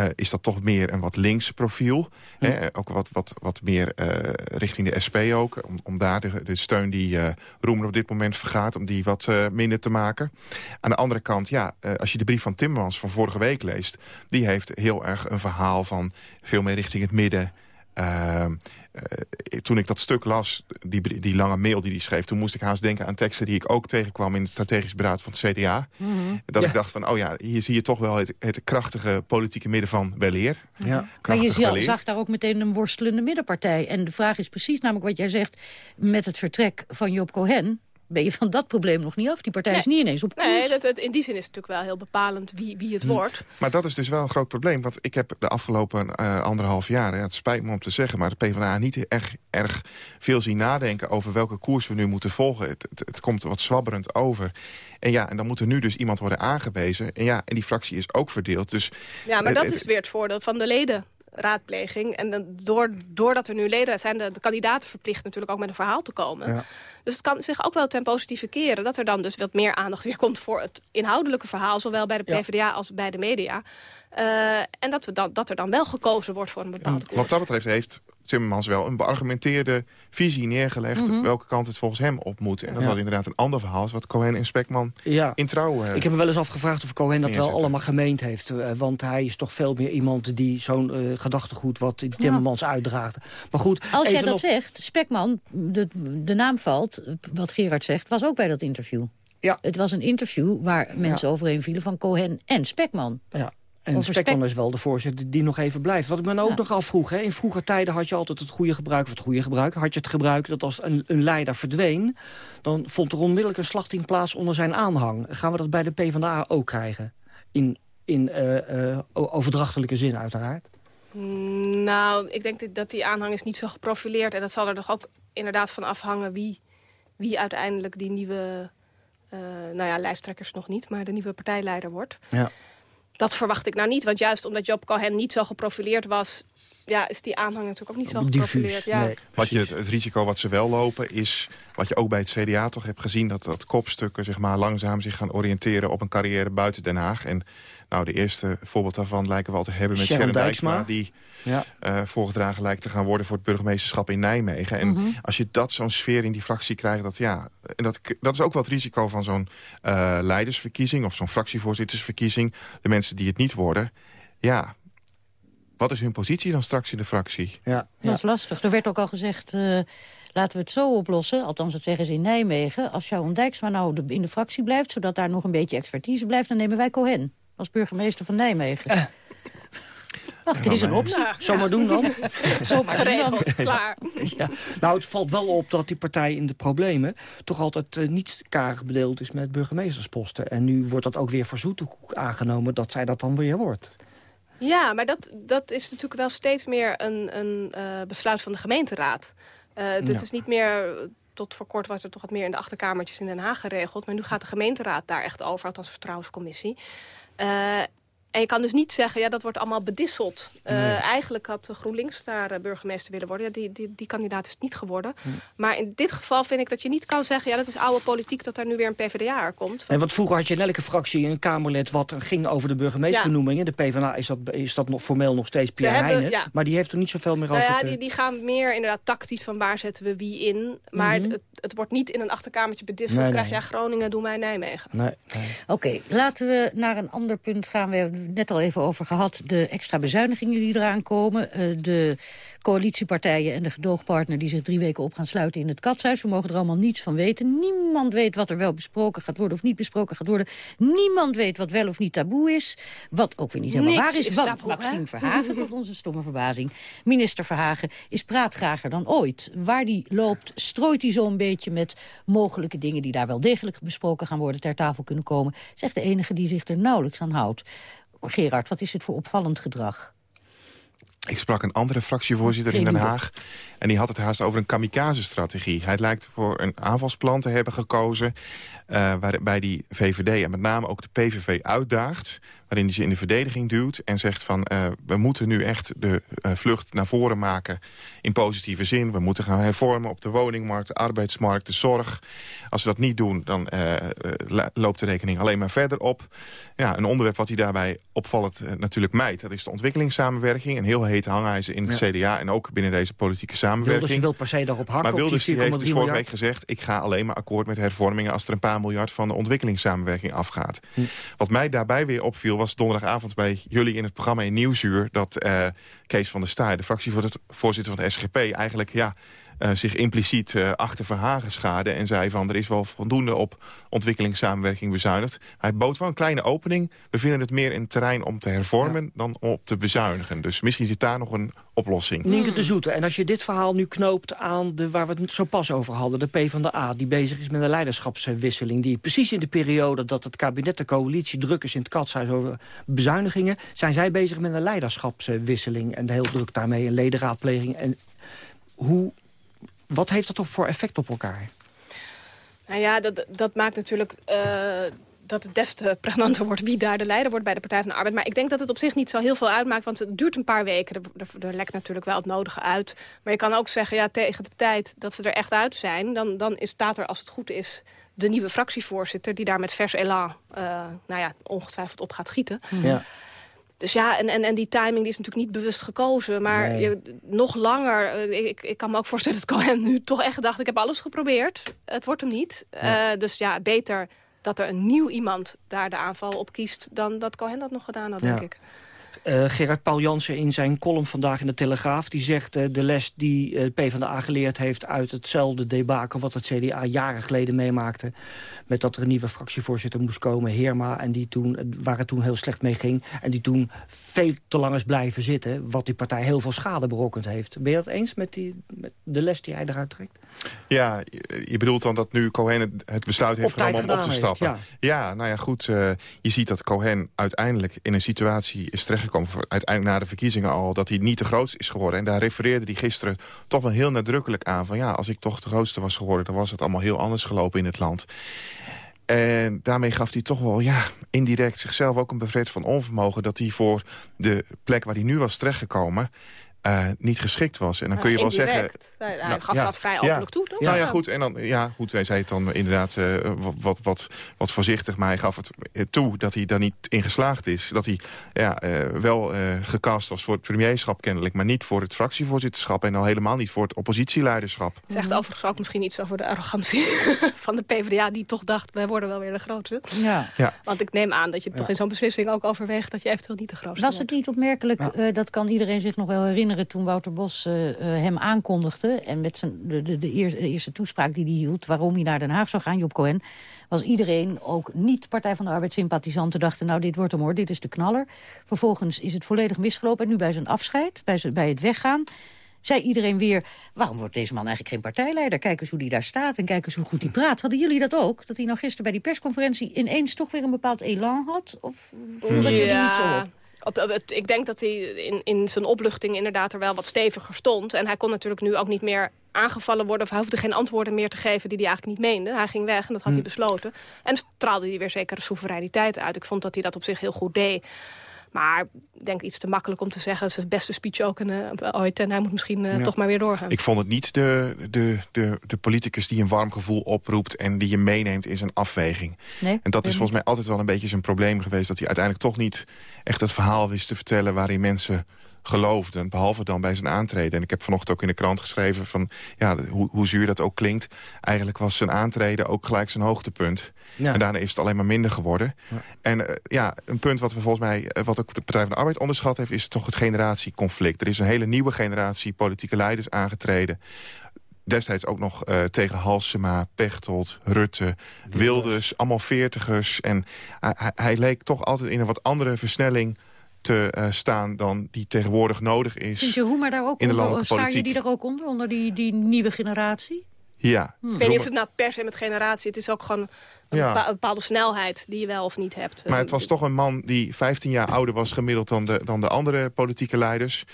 Uh, is dat toch meer een wat links profiel. Hm. Hè? Ook wat, wat, wat meer uh, richting de SP ook. Om, om daar de, de steun die uh, Roemer op dit moment vergaat... om die wat minder te maken. Aan de andere kant, ja, als je de brief van Timmermans van vorige week leest... die heeft heel erg een verhaal van veel meer richting het midden... Uh, toen ik dat stuk las, die, die lange mail die hij schreef... toen moest ik haast denken aan teksten die ik ook tegenkwam... in het strategisch beraad van het CDA. Mhm. Dat ik dacht van, oh ja, hier zie je toch wel het, het krachtige politieke midden van weleer. Ja. Maar je zag daar ook meteen een worstelende middenpartij. En de vraag is precies namelijk wat jij zegt... met het vertrek van Job Cohen ben je van dat probleem nog niet af. Die partij is niet ineens op koers. Nee, dat, het, in die zin is het natuurlijk wel heel bepalend wie, wie het hm. wordt. Maar dat is dus wel een groot probleem. Want ik heb de afgelopen uh, anderhalf jaar, het spijt me om te zeggen... maar de PvdA niet erg, erg veel zien nadenken over welke koers we nu moeten volgen. Het, het, komt wat zwabberend over. En ja, en dan moet er nu dus iemand worden aangewezen. En ja, en die fractie is ook verdeeld. Dus, ja, maar dat is weer het voordeel van de leden raadpleging. En dan door, doordat er nu leden zijn, de, de kandidaten verplicht natuurlijk ook met een verhaal te komen. Ja. Dus het kan zich ook wel ten positieve keren. Dat er dan dus wat meer aandacht weer komt voor het inhoudelijke verhaal. Zowel bij de PvdA als bij de media. Uh, en dat, we dan, dat er dan wel gekozen wordt voor een bepaalde koers. Wat dat betreft heeft Timmermans wel een beargumenteerde visie neergelegd... Mhm. welke kant het volgens hem op moet. En dat was inderdaad een ander verhaal... wat Cohen en Spekman ja. in trouw uh, Ik heb me wel eens afgevraagd of Cohen dat wel allemaal gemeend heeft. Uh, want hij is toch veel meer iemand die zo'n uh, gedachtegoed... wat Timmermans uitdraagt. Maar goed, Als jij dat zegt, Spekman, de, de naam valt... wat Gerard zegt, was ook bij dat interview. Ja. Het was een interview waar mensen ja. overeen vielen van Cohen en Spekman. Ja. En Spekman is wel de voorzitter die nog even blijft. Wat ik me ook nog afvroeg, hè, in vroeger tijden had je altijd het goede gebruik... of het goede gebruik, had je het gebruik dat als een, een leider verdween... dan vond er onmiddellijk een slachting plaats onder zijn aanhang. Gaan we dat bij de PvdA ook krijgen? In, in uh, uh, overdrachtelijke zin uiteraard. Mm, nou, ik denk dat die aanhang is niet zo geprofileerd... en dat zal er toch ook inderdaad van afhangen... wie, wie uiteindelijk die nieuwe... Uh, nou ja, lijsttrekkers nog niet, maar de nieuwe partijleider wordt. Ja. Dat verwacht ik nou niet, want juist omdat Job Cohen niet zo geprofileerd was... Ja, is die aanhang natuurlijk ook niet zo geprofileerd. Ja. Wat je, het risico wat ze wel lopen is, wat je ook bij het CDA toch hebt gezien... dat, dat kopstukken zeg maar, langzaam zich gaan oriënteren op een carrière buiten Den Haag. En nou, de eerste voorbeeld daarvan lijken we al te hebben met Sharon, Dijksma... die ja. Uh, voorgedragen lijkt te gaan worden voor het burgemeesterschap in Nijmegen. En mhm. als je dat zo'n sfeer in die fractie krijgt... Dat, ja, en dat, dat is ook wel het risico van zo'n uh, leidersverkiezing... of zo'n fractievoorzittersverkiezing. De mensen die het niet worden... ja, wat is hun positie dan straks in de fractie? Ja, dat is lastig. Er werd ook al gezegd... Uh, laten we het zo oplossen, althans dat zeggen ze in Nijmegen... als Sharon Dijksma nou in de fractie blijft... zodat daar nog een beetje expertise blijft... dan nemen wij Cohen als burgemeester van Nijmegen. Uh. Ach, het is een optie. Nou, Zomaar doen dan. Zomaar geregeld, klaar. Ja. Nou, het valt wel op dat die partij in de problemen... toch altijd uh, niet karig bedeeld is met burgemeestersposten. En nu wordt dat ook weer voor Zoetekoek aangenomen... dat zij dat dan weer wordt. Ja, maar dat, dat is natuurlijk wel steeds meer een, een uh, besluit van de gemeenteraad. Uh, dit is niet meer tot voor kort was er toch wat meer in de achterkamertjes in Den Haag geregeld. Maar nu gaat de gemeenteraad daar echt over, althans vertrouwenscommissie. Uh, en je kan dus niet zeggen, ja, dat wordt allemaal bedisseld. Uh, eigenlijk had GroenLinks daar uh, burgemeester willen worden. Ja, die, die, die kandidaat is niet geworden. Hm. Maar in dit geval vind ik dat je niet kan zeggen... ja, dat is oude politiek dat er nu weer een PvdA komt. En wat vroeger had je in elke fractie een Kamerlid... wat ging over de burgemeesterbenoemingen. De PvdA is dat, is dat nog formeel nog steeds Pierre Heijnen. Ja. Maar die heeft er niet zoveel meer nou over. Ja, die, die gaan meer inderdaad tactisch van waar zetten we wie in. Maar mhm. het, het, wordt niet in een achterkamertje bedisseld. Nee, krijg je ja, Groningen, doen wij Nijmegen. Nee, Oké, laten we naar een ander punt gaan. We hebben net al even over gehad. De extra bezuinigingen die eraan komen. Uh, de coalitiepartijen en de gedoogpartner die zich drie weken op gaan sluiten in het katshuis. We mogen er allemaal niets van weten. Niemand weet wat er wel besproken gaat worden of niet besproken gaat worden. Niemand weet wat wel of niet taboe is. Wat ook weer niet helemaal waar is. want taboe, Maxime Verhagen, tot onze stomme verbazing. Minister Verhagen is praatgrager dan ooit. Waar die loopt, strooit hij zo'n beetje met mogelijke dingen... die daar wel degelijk besproken gaan worden, ter tafel kunnen komen. Zegt de enige die zich er nauwelijks aan houdt. Gerard, wat is het voor opvallend gedrag? Ik sprak een andere fractievoorzitter in Den Haag. En die had het haast over een kamikaze-strategie. Hij lijkt voor een aanvalsplan te hebben gekozen... Uh, waarbij die VVD en met name ook de PVV uitdaagt waarin hij ze in de verdediging duwt en zegt van... Uh, we moeten nu echt de uh, vlucht naar voren maken in positieve zin. We moeten gaan hervormen op de woningmarkt, de arbeidsmarkt, de zorg. Als we dat niet doen, dan uh, loopt de rekening alleen maar verder op. Ja, een onderwerp wat hij daarbij opvallend natuurlijk mijt... dat is de ontwikkelingssamenwerking. Een heel heet hangijzer in het CDA en ook binnen deze politieke samenwerking. Wilders wil per se daarop hakken. Maar Wilders die heeft dus vorige week gezegd... ik ga alleen maar akkoord met hervormingen... als er een paar miljard van de ontwikkelingssamenwerking afgaat. Hm. Wat mij daarbij weer opviel was donderdagavond bij jullie in het programma in Nieuwsuur... dat uh, Kees van der Staaij, de fractievoorzitter van de SGP... eigenlijk ja, zich impliciet achter Verhagen schaarde... en zei van er is wel voldoende op ontwikkelingssamenwerking bezuinigd. Hij bood wel een kleine opening. We vinden het meer een terrein om te hervormen dan op te bezuinigen. Dus misschien zit daar nog een oplossing. Nienke de Zoete, en als je dit verhaal nu knoopt aan de, waar we het zo pas over hadden... de P van de A, die bezig is met een leiderschapswisseling... die precies in de periode dat het kabinet, de coalitie druk is in het katshuis over bezuinigingen... zijn zij bezig met een leiderschapswisseling en heel druk daarmee een ledenraadpleging. En hoe, wat heeft dat toch voor effect op elkaar? Nou ja, dat, dat maakt natuurlijk... Uh, dat het des te pregnanter wordt wie daar de leider wordt bij de Partij van de Arbeid. Maar ik denk dat het op zich niet zo heel veel uitmaakt, want het duurt een paar weken. Er, er, er, lekt natuurlijk wel het nodige uit. Maar je kan ook zeggen, ja, tegen de tijd dat ze er echt uit zijn... dan, dan is, staat er, als het goed is, de nieuwe fractievoorzitter... die daar met vers elan, uh, nou ja, ongetwijfeld op gaat schieten. Ja. Dus ja, en, en, en die timing die is natuurlijk niet bewust gekozen. Maar je, nog langer, eh, ik, ik kan me ook voorstellen dat Cohen nu toch echt gedacht... ik heb alles geprobeerd, het wordt hem niet. Uh, dus ja, beter dat er een nieuw iemand daar de aanval op kiest... dan dat Cohen dat nog gedaan had, denk ik. Uh, Gerard Paul Jansen in zijn column vandaag in de Telegraaf... die zegt uh, de les die uh, PvdA geleerd heeft uit hetzelfde debakel... wat het CDA jaren geleden meemaakte... met dat er een nieuwe fractievoorzitter moest komen, Heerma... En die toen, waar het toen heel slecht mee ging... en die toen veel te lang is blijven zitten... wat die partij heel veel schade berokkend heeft. Ben je dat eens met, die, met de les die hij eruit trekt? Ja, je bedoelt dan dat nu Cohen het besluit heeft genomen om op te stappen. ja. ja. nou ja, goed. je ziet dat Cohen uiteindelijk in een situatie is terechtgekomen uiteindelijk na de verkiezingen al... dat hij niet de grootste is geworden. En daar refereerde hij gisteren toch wel heel nadrukkelijk aan... van ja, als ik toch de grootste was geworden... dan was het allemaal heel anders gelopen in het land. En daarmee gaf hij toch wel ja, indirect zichzelf ook een bevred van onvermogen... dat hij voor de plek waar hij nu was terechtgekomen... Uh, niet geschikt was. En dan kun je wel zeggen... hij nou, gaf dat vrij openlijk toe, toch? Nou ja, goed. En dan, ja, goed, wij zei het dan inderdaad uh, wat, wat, wat voorzichtig. Maar hij gaf het eh, toe dat hij daar niet in geslaagd is. Dat hij ja, uh, wel gecast was voor het premierschap kennelijk... maar niet voor het fractievoorzitterschap... en al helemaal niet voor het oppositieleiderschap. Het zegt overigens ook misschien iets over de arrogantie van de PvdA... die toch dacht, wij worden wel weer de grootste. Ja. ja. Want ik neem aan dat je toch in zo'n beslissing ook overweegt... dat je eventueel niet de grootste Was het niet opmerkelijk, dat kan iedereen zich nog wel herinneren toen Wouter Bos uh, hem aankondigde... en met zijn, de, de, de, eerste, de, eerste, toespraak die hij hield... waarom hij naar Den Haag zou gaan, Job Cohen... was iedereen, ook niet Partij van de Arbeid sympathisanten... dachten, nou, dit wordt hem hoor, dit is de knaller. Vervolgens is het volledig misgelopen. En nu bij zijn afscheid, bij, zijn, bij het weggaan zei iedereen weer... waarom wordt deze man eigenlijk geen partijleider? Kijk eens hoe hij daar staat en kijk eens hoe goed hij praat. Hadden jullie dat ook? Dat hij nou gisteren bij die persconferentie... ineens toch weer een bepaald elan had? Of voelden ja. jullie niet zo op? Ik denk dat hij in, in zijn opluchting inderdaad er wel wat steviger stond. En hij kon natuurlijk nu ook niet meer aangevallen worden... of hij hoefde geen antwoorden meer te geven die hij eigenlijk niet meende. Hij ging weg en dat had hij hm. besloten. En straalde hij weer zekere soevereiniteit uit. Ik vond dat hij dat op zich heel goed deed. Maar ik denk iets te makkelijk om te zeggen. Zijn beste speech ook en, uh, ooit. En hij moet misschien uh, toch maar weer doorgaan. Ik vond het niet de, de, de, de politicus die een warm gevoel oproept... en die je meeneemt in zijn afweging. Nee, en dat is volgens mij altijd wel een beetje zijn probleem geweest... dat hij uiteindelijk toch niet echt het verhaal wist te vertellen... waarin mensen geloofden, behalve dan bij zijn aantreden. En ik heb vanochtend ook in de krant geschreven van ja, hoe, hoe zuur dat ook klinkt. Eigenlijk was zijn aantreden ook gelijk zijn hoogtepunt. En daarna is het alleen maar minder geworden. Ja. En uh, ja, een punt wat we volgens mij, uh, wat ook de Partij van de Arbeid onderschat heeft, is toch het generatieconflict. Er is een hele nieuwe generatie politieke leiders aangetreden destijds ook nog uh, tegen Halsema, Pechtold, Rutte, Wilders, allemaal veertigers. En hij, hij leek toch altijd in een wat andere versnelling te uh, staan dan die tegenwoordig nodig is. Vind je Roemer daar ook in de onder? Sta je die er ook onder, onder die, die nieuwe generatie? Ja. Hm. Ik weet niet of het nou per se met generatie... het is ook gewoon een, ja. bepaalde snelheid die je wel of niet hebt. Maar het was toch een man die 15 jaar ouder was gemiddeld dan de, dan de andere politieke leiders.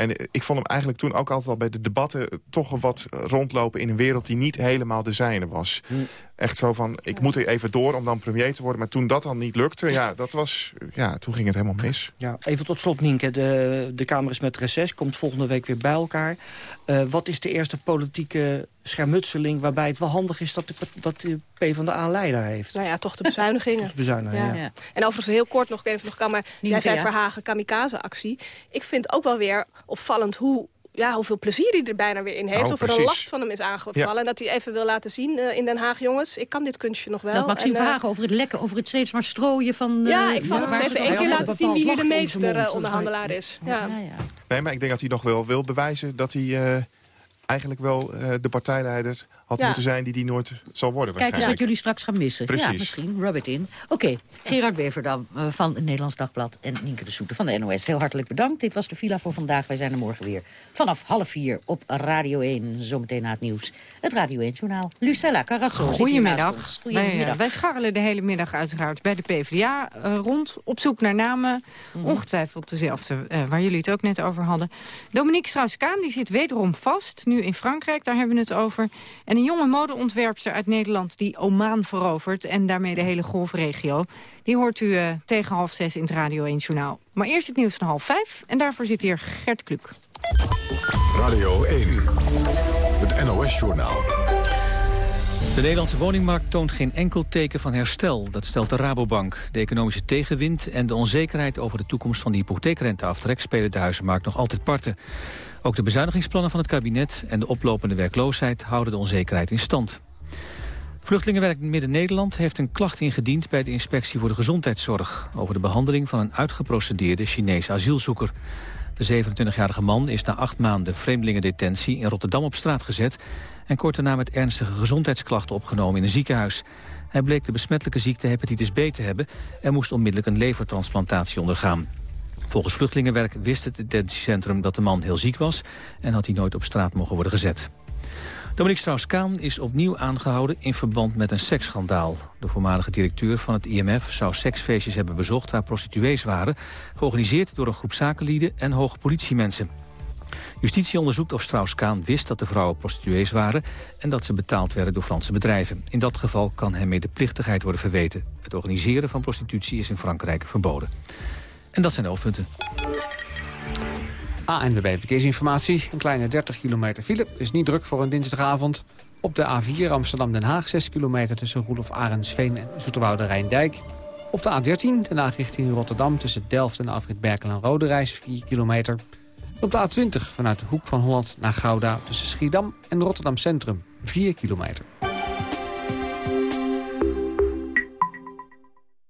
En ik vond hem eigenlijk toen ook altijd wel bij de debatten... toch wat rondlopen in een wereld die niet helemaal de zijne was. Hm. Echt zo van, ik moet er even door om dan premier te worden. Maar toen dat dan niet lukte, ja, dat was, ja toen ging het helemaal mis. Ja, even tot slot, Nienke. De, de Kamer is met reces, komt volgende week weer bij elkaar. Uh, wat is de eerste politieke schermutseling... waarbij het wel handig is dat de, dat de PvdA leider heeft? Nou ja, toch de bezuinigingen. de bezuinigingen, ja. ja. En overigens heel kort nog, even nog kan, maar jij zei Verhagen kamikaze-actie. Ik vind ook wel weer opvallend hoe ja, hoeveel plezier hij er bijna weer in heeft. Oh, of er een last van hem is aangevallen. En dat hij even wil laten zien uh, in Den Haag, jongens, ik kan dit kunstje nog wel. Dat Maxime en, uh, Verhagen over het lekken, over het steeds maar strooien van... Uh, ja, ik zal het even één keer laten zien wie hier de meester onderhandelaar is. Ja. Nee, maar ik denk dat hij nog wel wil bewijzen dat hij eigenlijk wel de partijleider had moeten zijn die die nooit zal worden Kijk eens wat jullie straks gaan missen. Precies. Ja, misschien. Rub it in. Oké, Gerard Beverdam uh, van het Nederlands Dagblad... en Nienke de Soete van de NOS. Heel hartelijk bedankt. Dit was de Villa voor vandaag. Wij zijn er morgen weer vanaf half vier op Radio 1. Zometeen na het nieuws. Het Radio 1-journaal. Lucella Carrasso Goedemiddag. Goedemiddag. Wij, wij scharrelen de hele middag uiteraard bij de PvdA uh, rond. Op zoek naar namen. Mm. Ongetwijfeld dezelfde uh, waar jullie het ook net over hadden. Dominique Strauss-Kaan die zit wederom vast. Nu in Frankrijk, daar hebben we het over. En een jonge modeontwerpster uit Nederland die Oman verovert... en daarmee de hele golfregio. Die hoort u uh, tegen half zes in het Radio 1 Journaal. Maar eerst het nieuws van half vijf. En daarvoor zit hier Gert Kluk. Radio 1, het NOS-journaal. De Nederlandse woningmarkt toont geen enkel teken van herstel. Dat stelt de Rabobank. De economische tegenwind en de onzekerheid over de toekomst van de hypotheekrenteaftrek... spelen de huizenmarkt nog altijd parten. Ook de bezuinigingsplannen van het kabinet en de oplopende werkloosheid houden de onzekerheid in stand. Vluchtelingenwerk Midden-Nederland heeft een klacht ingediend bij de Inspectie voor de Gezondheidszorg over de behandeling van een uitgeprocedeerde Chinese asielzoeker. De 27-jarige man is na acht maanden vreemdelingendetentie in Rotterdam op straat gezet en kort daarna met ernstige gezondheidsklachten opgenomen in een ziekenhuis. Hij bleek de besmettelijke ziekte hepatitis B te hebben en moest onmiddellijk een levertransplantatie ondergaan. Volgens Vluchtelingenwerk wist het detentiecentrum dat de man heel ziek was... en had hij nooit op straat mogen worden gezet. Dominique Strauss-Kaan is opnieuw aangehouden in verband met een seksschandaal. De voormalige directeur van het IMF zou seksfeestjes hebben bezocht... waar prostituees waren, georganiseerd door een groep zakenlieden en hoge politiemensen. Justitie onderzoekt of Strauss-Kaan wist dat de vrouwen prostituees waren... en dat ze betaald werden door Franse bedrijven. In dat geval kan hem medeplichtigheid worden verweten. Het organiseren van prostitutie is in Frankrijk verboden. En dat zijn de hoofdpunten. ANWB Verkeersinformatie. Een kleine 30 kilometer file. Is niet druk voor een dinsdagavond. Op de A4 Amsterdam-Den Haag 6 kilometer tussen Roelof Arendsveen en Zoeterwoude Rijndijk. Op de A13 Den Haag richting Rotterdam tussen Delft en Afrit Berkel en Rode Reis 4 kilometer. Op de A20 vanuit de Hoek van Holland naar Gouda tussen Schiedam en Rotterdam Centrum 4 kilometer.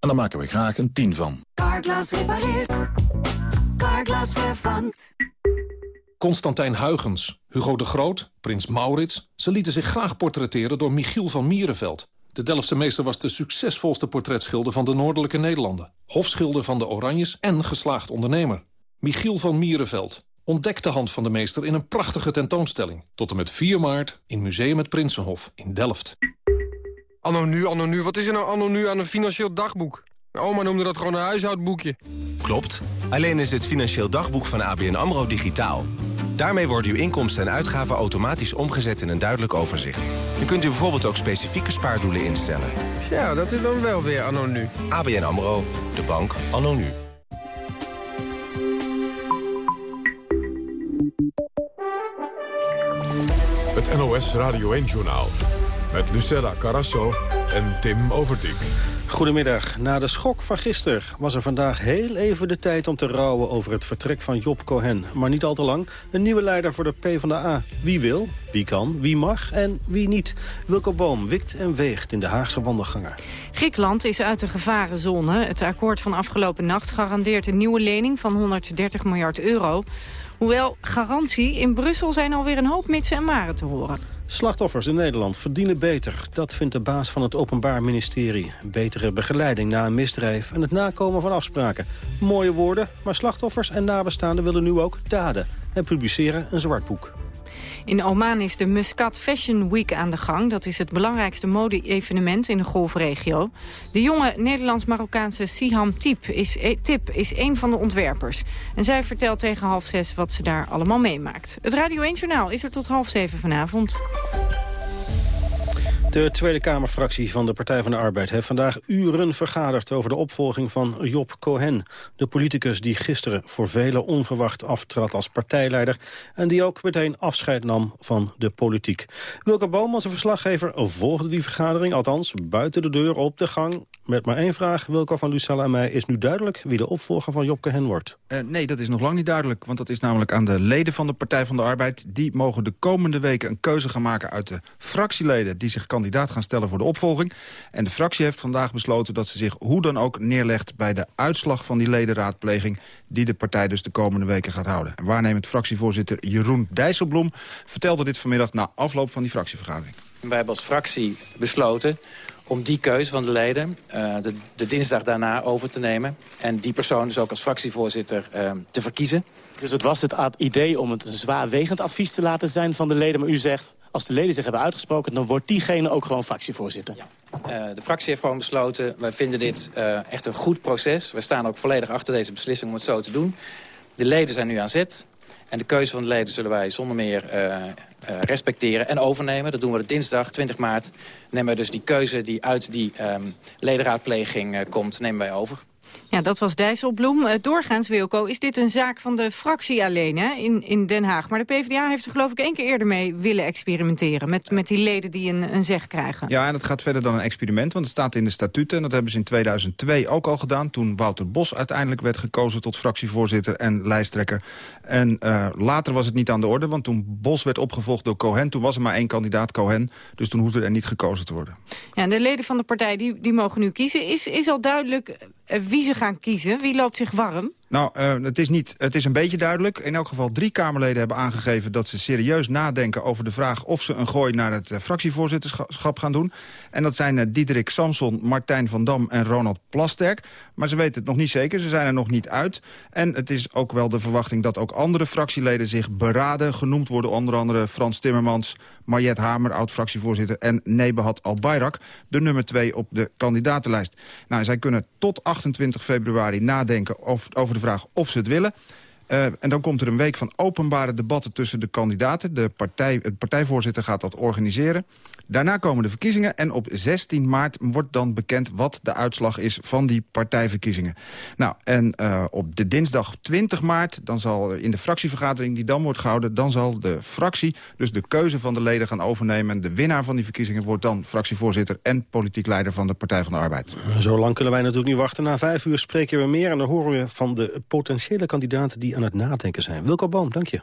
en daar maken we graag een 10 van. Carglass repareert. Carglass vervangt. Constantijn Huygens, Hugo de Groot, Prins Maurits... ze lieten zich graag portretteren door Michiel van Mierenveld. De Delftse meester was de succesvolste portretschilder van de Noordelijke Nederlanden. Hofschilder van de Oranjes en geslaagd ondernemer. Michiel van Mierenveld ontdekt de hand van de meester in een prachtige tentoonstelling. Tot en met 4 maart in Museum het Prinsenhof in Delft. Anno nu, anno nu. Wat is er nou anno nu aan een financieel dagboek? Oma noemde dat gewoon een huishoudboekje. Klopt. Alleen is het financieel dagboek van ABN AMRO digitaal. Daarmee worden uw inkomsten en uitgaven automatisch omgezet in een duidelijk overzicht. U kunt u bijvoorbeeld ook specifieke spaardoelen instellen. Ja, dat is dan wel weer anno nu. ABN AMRO, de bank anno nu. Het NOS Radio 1-journaal met Lucella Carasso en Tim Overdijk. Goedemiddag. Na de schok van gisteren was er vandaag heel even de tijd om te rouwen over het vertrek van Job Cohen. Maar niet al te lang. Een nieuwe leider voor de PvdA. Wie wil, wie kan, wie mag en wie niet. Wilco Boom wikt en weegt in de Haagse wandelgangen. Griekenland is uit de gevarenzone. Het akkoord van afgelopen nacht garandeert een nieuwe lening van 130 miljard euro. Hoewel garantie, in Brussel zijn alweer een hoop mitsen en maren te horen. Slachtoffers in Nederland verdienen beter. Dat vindt de baas van het Openbaar Ministerie. Betere begeleiding na een misdrijf en het nakomen van afspraken. Mooie woorden, maar slachtoffers en nabestaanden willen nu ook daden. En publiceren een zwart boek. In Oman is de Muscat Fashion Week aan de gang. Dat is het belangrijkste mode-evenement in de golfregio. De jonge Nederlands-Marokkaanse Siham Tip is, e- Tip is een van de ontwerpers. En zij vertelt tegen half zes wat ze daar allemaal meemaakt. Het Radio 1 Journaal is er tot half zeven vanavond. De Tweede Kamerfractie van de Partij van de Arbeid heeft vandaag uren vergaderd over de opvolging van Job Cohen. De politicus die gisteren voor velen onverwacht aftrad als partijleider en die ook meteen afscheid nam van de politiek. Wilke Boom als verslaggever volgde die vergadering, althans buiten de deur op de gang. Met maar één vraag, Wilco van Lucella en mij, is nu duidelijk wie de opvolger van Job Cohen wordt? Uh, nee, dat is nog lang niet duidelijk, want dat is namelijk aan de leden van de Partij van de Arbeid. Die mogen de komende weken een keuze gaan maken uit de fractieleden die zich kandidaat gaan stellen voor de opvolging. En de fractie heeft vandaag besloten dat ze zich hoe dan ook neerlegt... bij de uitslag van die ledenraadpleging die de partij dus de komende weken gaat houden. En waarnemend fractievoorzitter Jeroen Dijsselbloem vertelde dit vanmiddag na afloop van die fractievergadering. Wij hebben als fractie besloten om die keuze van de leden uh, de, de, dinsdag daarna over te nemen. En die persoon dus ook als fractievoorzitter uh, te verkiezen. Dus het was het idee om het een zwaarwegend advies te laten zijn van de leden. Maar u zegt, als de leden zich hebben uitgesproken... dan wordt diegene ook gewoon fractievoorzitter. Uh, de fractie heeft gewoon besloten, wij vinden dit uh, echt een goed proces. We staan ook volledig achter deze beslissing om het zo te doen. De leden zijn nu aan zet. En de keuze van de leden zullen wij zonder meer uh, respecteren en overnemen. Dat doen we dinsdag, 20 maart. Nemen we dus die keuze die uit die um, ledenraadpleging komt, nemen wij over. Ja, dat was Dijsselbloem. Uh, doorgaans, Wilco, is dit een zaak van de fractie alleen hè, in, in Den Haag. Maar de PvdA heeft er geloof ik één keer eerder mee willen experimenteren... met, met die leden die een, een zeg krijgen. Ja, en dat gaat verder dan een experiment, want het staat in de statuten... en dat hebben ze in 2002 ook al gedaan... toen Wouter Bos uiteindelijk werd gekozen tot fractievoorzitter en lijsttrekker. En uh, later was het niet aan de orde, want toen Bos werd opgevolgd door Cohen... toen was er maar één kandidaat, Cohen, dus toen hoefde er niet gekozen te worden. Ja, de leden van de partij die, die mogen nu kiezen. Is, is al duidelijk wie ze gaan kiezen? Wie loopt zich warm? Nou, uh, het, is niet, het is een beetje duidelijk. In elk geval drie Kamerleden hebben aangegeven... dat ze serieus nadenken over de vraag... of ze een gooi naar het uh, fractievoorzitterschap gaan doen. En dat zijn uh, Diederik Samson, Martijn van Dam en Ronald Plasterk. Maar ze weten het nog niet zeker, ze zijn er nog niet uit. En het is ook wel de verwachting dat ook andere fractieleden zich beraden. Genoemd worden onder andere Frans Timmermans, Mariette Hamer, oud-fractievoorzitter... en Nebahat Al-Bayrak, de nummer twee op de kandidatenlijst. Nou, zij kunnen tot 28 februari nadenken over de vraag of ze het willen. Uh, en dan komt er een week van openbare debatten tussen de kandidaten. De partij, de partijvoorzitter gaat dat organiseren. Daarna komen de verkiezingen en op 16 maart wordt dan bekend wat de uitslag is van die partijverkiezingen. Nou, en uh, op de dinsdag 20 maart, dan zal in de fractievergadering die dan wordt gehouden, dan zal de fractie dus de keuze van de leden gaan overnemen. En de winnaar van die verkiezingen wordt dan fractievoorzitter en politiek leider van de Partij van de Arbeid. Zo lang kunnen wij natuurlijk niet wachten. Na vijf uur spreken we meer en dan horen we van de potentiële kandidaten die aan het nadenken zijn. Wilco Boom, dank je.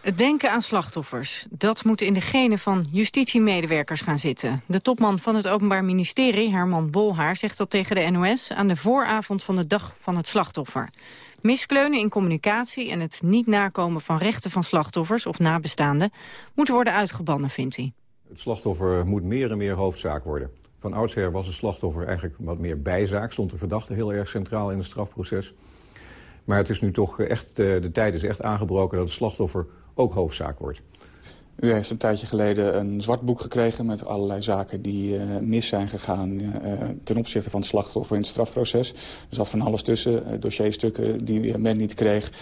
Het denken aan slachtoffers, dat moet in de genen van justitiemedewerkers gaan zitten. De topman van het Openbaar Ministerie, Herman Bolhaar, zegt dat tegen de NOS... aan de vooravond van de dag van het slachtoffer. Miskleunen in communicatie en het niet nakomen van rechten van slachtoffers of nabestaanden... moeten worden uitgebannen, vindt hij. Het slachtoffer moet meer en meer hoofdzaak worden. Van oudsher was het slachtoffer eigenlijk wat meer bijzaak. Stond de verdachte heel erg centraal in het strafproces. Maar het is nu toch echt, de tijd is echt aangebroken dat het slachtoffer ook hoofdzaak wordt. U heeft een tijdje geleden een zwart boek gekregen met allerlei zaken die uh, mis zijn gegaan uh, ten opzichte van het slachtoffer in het strafproces. Er zat van alles tussen, uh, dossierstukken die men niet kreeg,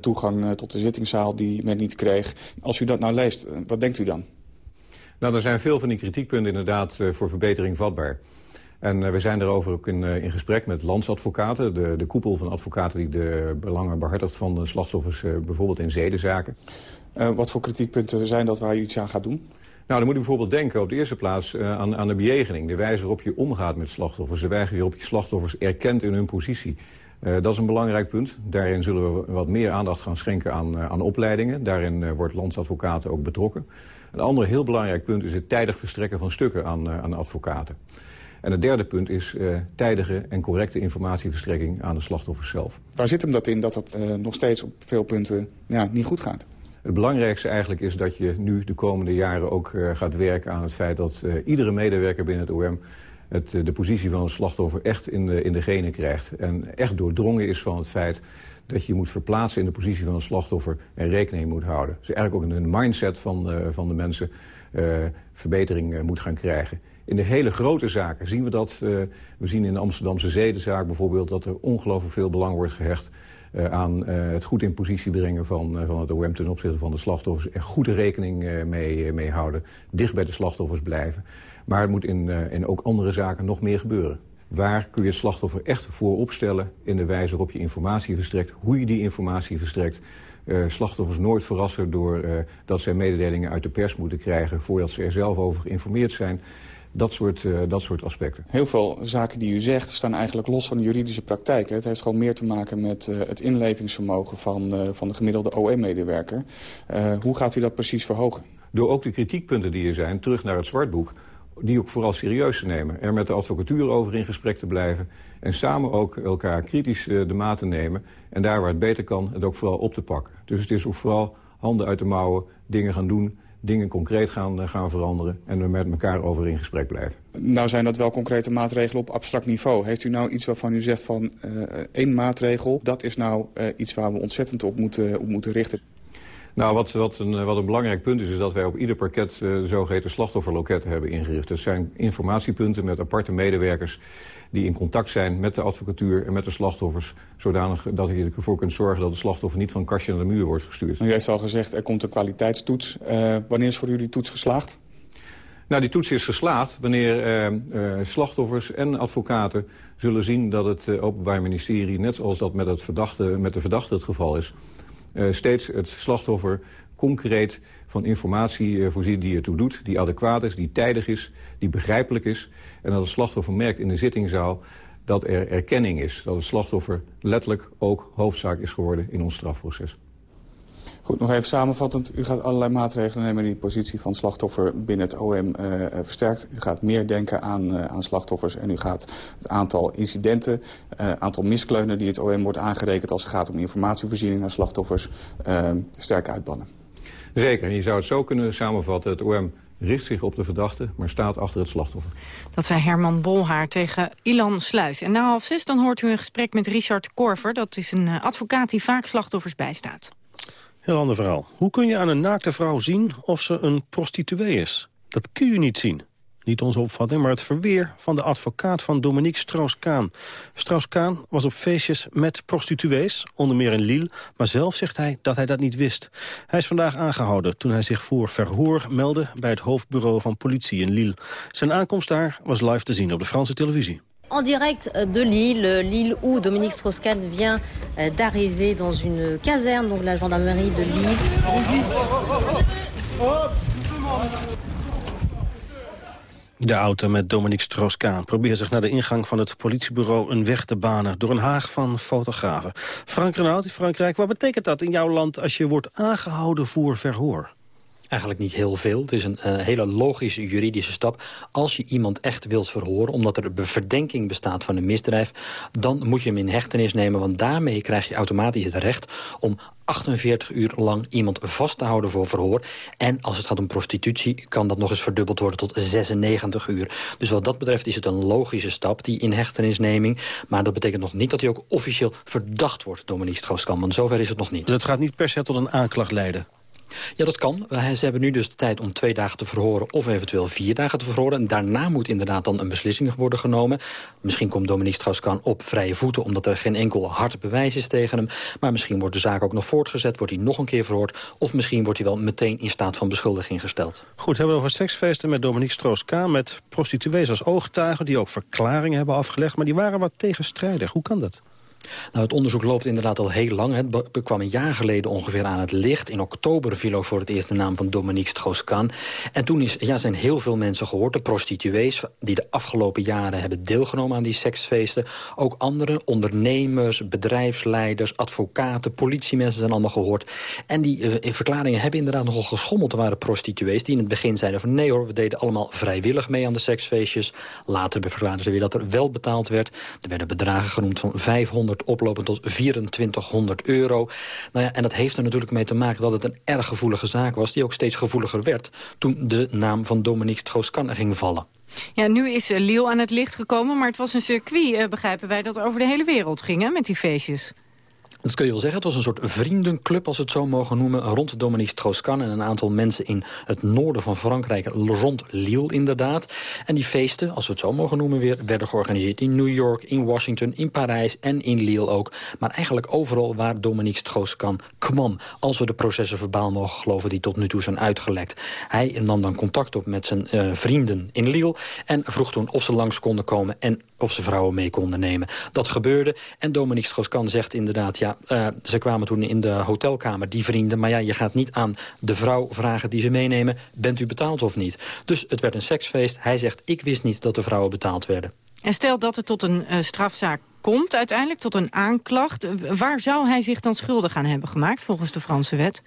toegang tot de zittingszaal die men niet kreeg. Als u dat nou leest, wat denkt u dan? Nou, er zijn veel van die kritiekpunten inderdaad voor verbetering vatbaar. En we zijn daarover ook in, in gesprek met landsadvocaten, de, de koepel van advocaten die de belangen behartigt van de slachtoffers, bijvoorbeeld in zedenzaken. Uh, wat voor kritiekpunten zijn dat waar u iets aan gaat doen? Nou, dan moet u bijvoorbeeld denken op de eerste plaats uh, aan, aan de bejegening. De wijze waarop je omgaat met slachtoffers. De wijze waarop je slachtoffers erkent in hun positie. Uh, dat is een belangrijk punt. Daarin zullen we wat meer aandacht gaan schenken aan, aan opleidingen. Daarin wordt landsadvocaten ook betrokken. Een ander heel belangrijk punt is het tijdig verstrekken van stukken aan, aan advocaten. En het derde punt is uh, tijdige en correcte informatieverstrekking aan de slachtoffers zelf. Waar zit hem dat in dat dat uh, nog steeds op veel punten ja, niet goed gaat? Het belangrijkste eigenlijk is dat je nu de komende jaren ook uh, gaat werken aan het feit dat iedere medewerker binnen het OM het, de positie van het slachtoffer echt in de, in de genen krijgt. En echt doordrongen is van het feit dat je moet verplaatsen in de positie van het slachtoffer en rekening moet houden. Dus eigenlijk ook in de mindset van, van de mensen verbetering moet gaan krijgen. In de hele grote zaken zien we dat. we zien in de Amsterdamse zedenzaak bijvoorbeeld dat er ongelooflijk veel belang wordt gehecht aan het goed in positie brengen van, van het OM ten opzichte van de slachtoffers. Er goede rekening mee, mee houden. Dicht bij de slachtoffers blijven. Maar het moet in, in ook andere zaken nog meer gebeuren. Waar kun je het slachtoffer echt voor opstellen in de wijze waarop je informatie verstrekt, hoe je die informatie verstrekt. Slachtoffers nooit verrassen door uh, dat zij mededelingen uit de pers moeten krijgen voordat ze er zelf over geïnformeerd zijn. Dat soort, uh, dat soort aspecten. Heel veel zaken die u zegt staan eigenlijk los van de juridische praktijk. Het heeft gewoon meer te maken met het inlevingsvermogen van, van de gemiddelde OM-medewerker. hoe gaat u dat precies verhogen? Door ook de kritiekpunten die er zijn terug naar het zwartboek die ook vooral serieus te nemen. Er met de advocatuur over in gesprek te blijven. En samen ook elkaar kritisch eh, de maat te nemen. En daar waar het beter kan, het ook vooral op te pakken. Dus het is ook vooral handen uit de mouwen, dingen gaan doen dingen concreet gaan, eh, gaan veranderen... en er met elkaar over in gesprek blijven. Nou zijn dat wel concrete maatregelen op abstract niveau. Heeft u nou iets waarvan u zegt van uh, één maatregel... dat is nou uh, iets waar we ontzettend op moeten, op moeten richten? Nou, wat, wat, een, wat een belangrijk punt is, is dat wij op ieder pakket uh, de zogeheten slachtofferloketten hebben ingericht. Dat zijn informatiepunten met aparte medewerkers die in contact zijn met de advocatuur en met de slachtoffers. Zodanig dat je ervoor kunt zorgen dat de slachtoffer niet van kastje naar de muur wordt gestuurd. U heeft al gezegd, er komt een kwaliteitstoets. Uh, wanneer is voor u die toets geslaagd? Nou, die toets is geslaagd wanneer uh, slachtoffers en advocaten zullen zien dat het Openbaar Ministerie, net zoals dat met, het verdachte, met de verdachte het geval is, uh, steeds het slachtoffer concreet van informatie uh, voorziet die ertoe doet... die adequaat is, die tijdig is, die begrijpelijk is... en dat het slachtoffer merkt in de zittingzaal dat er erkenning is. Dat het slachtoffer letterlijk ook hoofdzaak is geworden in ons strafproces. Goed, nog even samenvattend. U gaat allerlei maatregelen nemen die de positie van slachtoffer binnen het OM uh, eh, versterkt. U gaat meer denken aan, uh, aan slachtoffers en u gaat het aantal incidenten, uh, aantal miskleunen die het OM wordt aangerekend als het gaat om informatievoorziening naar slachtoffers sterk uitbannen. Zeker, je zou het zo kunnen samenvatten. Het OM richt zich op de verdachte, maar staat achter het slachtoffer. Dat zei Herman Bolhaar tegen Ilan Sluis. En na half zes dan hoort u een gesprek met Richard Korver. Dat is een advocaat die vaak slachtoffers bijstaat. Heel ander verhaal. Hoe kun je aan een naakte vrouw zien of ze een prostituee is? Dat kun je niet zien. Niet onze opvatting, maar het verweer van de advocaat van Dominique Strauss-Kaan. Strauss-Kaan was op feestjes met prostituees, onder meer in Lille... maar zelf zegt hij dat hij dat niet wist. Hij is vandaag aangehouden toen hij zich voor verhoor meldde... bij het hoofdbureau van politie in Lille. Zijn aankomst daar was live te zien op de Franse televisie. En direct de Lille, Lille où Dominique Strauss-Kahn vient euh, d'arriver dans une caserne, donc la gendarmerie de Lille. De auto met Dominique Strauss-Kaan probeert zich naar de ingang van het politiebureau een weg te banen door een haag van fotografen. Frank Renaud in Frankrijk, wat betekent dat in jouw land als je wordt aangehouden voor verhoor? Eigenlijk niet heel veel. Het is een uh, hele logische juridische stap. Als je iemand echt wilt verhoren, omdat er een verdenking bestaat van een misdrijf... dan moet je hem in hechtenis nemen, want daarmee krijg je automatisch het recht... om 48 uur lang iemand vast te houden voor verhoor. En als het gaat om prostitutie, kan dat nog eens verdubbeld worden tot 96 uur. Dus wat dat betreft is het een logische stap, die inhechtenisneming. Maar dat betekent nog niet dat hij ook officieel verdacht wordt, Dominique Strauss-Kahn. Want zover is het nog niet. Dus het gaat niet per se tot een aanklacht leiden? Ja, dat kan. Ze hebben nu dus de tijd om twee dagen te verhoren... of eventueel vier dagen te verhoren. En daarna moet inderdaad dan een beslissing worden genomen. Misschien komt Dominique Strauss-Kahn op vrije voeten... omdat er geen enkel hard bewijs is tegen hem. Maar misschien wordt de zaak ook nog voortgezet. Wordt hij nog een keer verhoord. Of misschien wordt hij wel meteen in staat van beschuldiging gesteld. Goed, hebben we over seksfeesten met Dominique Strauss-Kahn... met prostituees als ooggetuigen die ook verklaringen hebben afgelegd. Maar die waren wat tegenstrijdig. Hoe kan dat? Nou, het onderzoek loopt inderdaad al heel lang. Het kwam een jaar geleden ongeveer aan het licht. In oktober viel ook voor het eerst de naam van Dominique Strauss-Kahn. En toen is, ja, zijn heel veel mensen gehoord. De prostituees die de afgelopen jaren hebben deelgenomen aan die seksfeesten. Ook andere ondernemers, bedrijfsleiders, advocaten, politiemensen zijn allemaal gehoord. En die uh, verklaringen hebben inderdaad nogal geschommeld. Er waren prostituees die in het begin zeiden van... nee hoor, we deden allemaal vrijwillig mee aan de seksfeestjes. Later verklaarden ze weer dat er wel betaald werd. Er werden bedragen genoemd van 500 oplopend tot 2400 euro. Nou ja, en dat heeft er natuurlijk mee te maken dat het een erg gevoelige zaak was... die ook steeds gevoeliger werd toen de naam van Dominique Strauss-Kahn ging vallen. Ja, nu is uh, Liel aan het licht gekomen, maar het was een circuit, uh, begrijpen wij, dat over de hele wereld ging met die feestjes. Dat kun je wel zeggen. Het was een soort vriendenclub, als we het zo mogen noemen... rond Dominique Strauss-Kahn en een aantal mensen in het noorden van Frankrijk... rond Lille inderdaad. En die feesten, als we het zo mogen noemen weer... werden georganiseerd in New York, in Washington, in Parijs en in Lille ook. Maar eigenlijk overal waar Dominique Strauss-Kahn kwam. Als we de processen verbaal mogen geloven die tot nu toe zijn uitgelekt. Hij nam dan contact op met zijn uh, vrienden in Lille... en vroeg toen of ze langs konden komen en of ze vrouwen mee konden nemen. Dat gebeurde en Dominique Strauss-Kahn zegt inderdaad... ja, uh, ze kwamen toen in de hotelkamer, die vrienden... maar ja, je gaat niet aan de vrouw vragen die ze meenemen... bent u betaald of niet? Dus het werd een seksfeest. Hij zegt, ik wist niet dat de vrouwen betaald werden. En stel dat het tot een uh, strafzaak komt uiteindelijk, tot een aanklacht... waar zou hij zich dan schuldig aan hebben gemaakt volgens de Franse wet?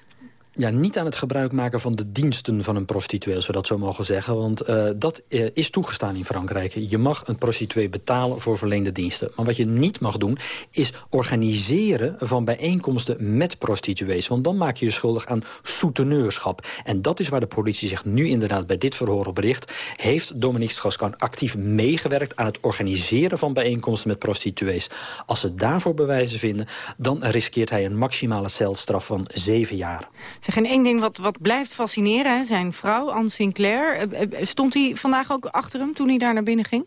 Ja, niet aan het gebruik maken van de diensten van een prostituee, als we dat zo mogen zeggen. Want uh, dat uh, is toegestaan in Frankrijk. Je mag een prostituee betalen voor verleende diensten. Maar wat je niet mag doen, is organiseren van bijeenkomsten met prostituees. Want dan maak je je schuldig aan souteneurschap. En dat is waar de politie zich nu inderdaad bij dit verhoor op richt. Heeft Dominique Strauss-Kahn actief meegewerkt aan het organiseren van bijeenkomsten met prostituees? Als ze daarvoor bewijzen vinden, dan riskeert hij een maximale celstraf van zeven jaar. Zeg, en één ding wat, wat blijft fascineren, zijn vrouw, Anne Sinclair. Eh, eh, stond hij vandaag ook achter hem toen hij daar naar binnen ging?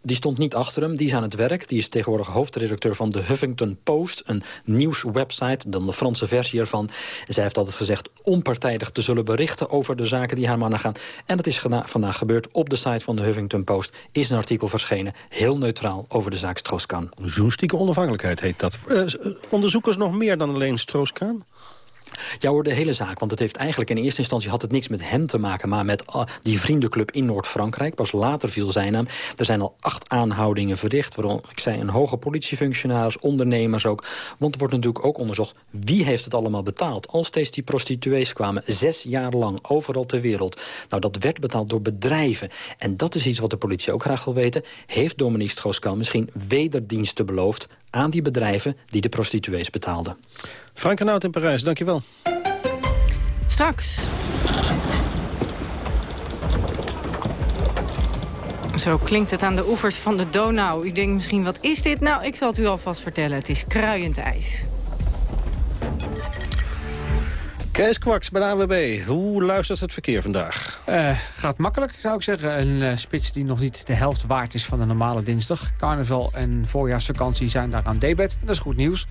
Die stond niet achter hem, die is aan het werk. Die is tegenwoordig hoofdredacteur van de Huffington Post. Een nieuwswebsite, dan de Franse versie ervan. Zij heeft altijd gezegd onpartijdig te zullen berichten... over de zaken die haar mannen gaan. En dat is vandaag gebeurd op de site van de Huffington Post. Is een artikel verschenen, heel neutraal, over de zaak Stroos-Kahn. Journalistieke onafhankelijkheid heet dat. Uh, onderzoekers nog meer dan alleen Stroos-Kahn? Ja hoor, de hele zaak. Want het heeft eigenlijk in eerste instantie had het niks met hem te maken... maar met uh, die vriendenclub in Noord-Frankrijk. Pas later viel zijn naam. Er zijn al acht aanhoudingen verricht. Waarom ik zei een hoge politiefunctionaris, ondernemers ook. Want er wordt natuurlijk ook onderzocht wie heeft het allemaal betaald. Al steeds die prostituees kwamen, zes jaar lang, overal ter wereld. Nou, dat werd betaald door bedrijven. En dat is iets wat de politie ook graag wil weten. Heeft Dominique Strauss-Kahn misschien wederdiensten beloofd aan die bedrijven die de prostituees betaalden. Frank Renaud in Parijs, dankjewel. Straks. Zo klinkt het aan de oevers van de Donau. U denkt misschien, wat is dit? Nou, ik zal het u alvast vertellen. Het is kruiend ijs. Kees Kwaks bij de AWB. Hoe luistert het verkeer vandaag? Uh, gaat makkelijk, zou ik zeggen. Een uh, spits die nog niet de helft waard is van een normale dinsdag. Carnaval en voorjaarsvakantie zijn daar aan debet. Dat is goed nieuws.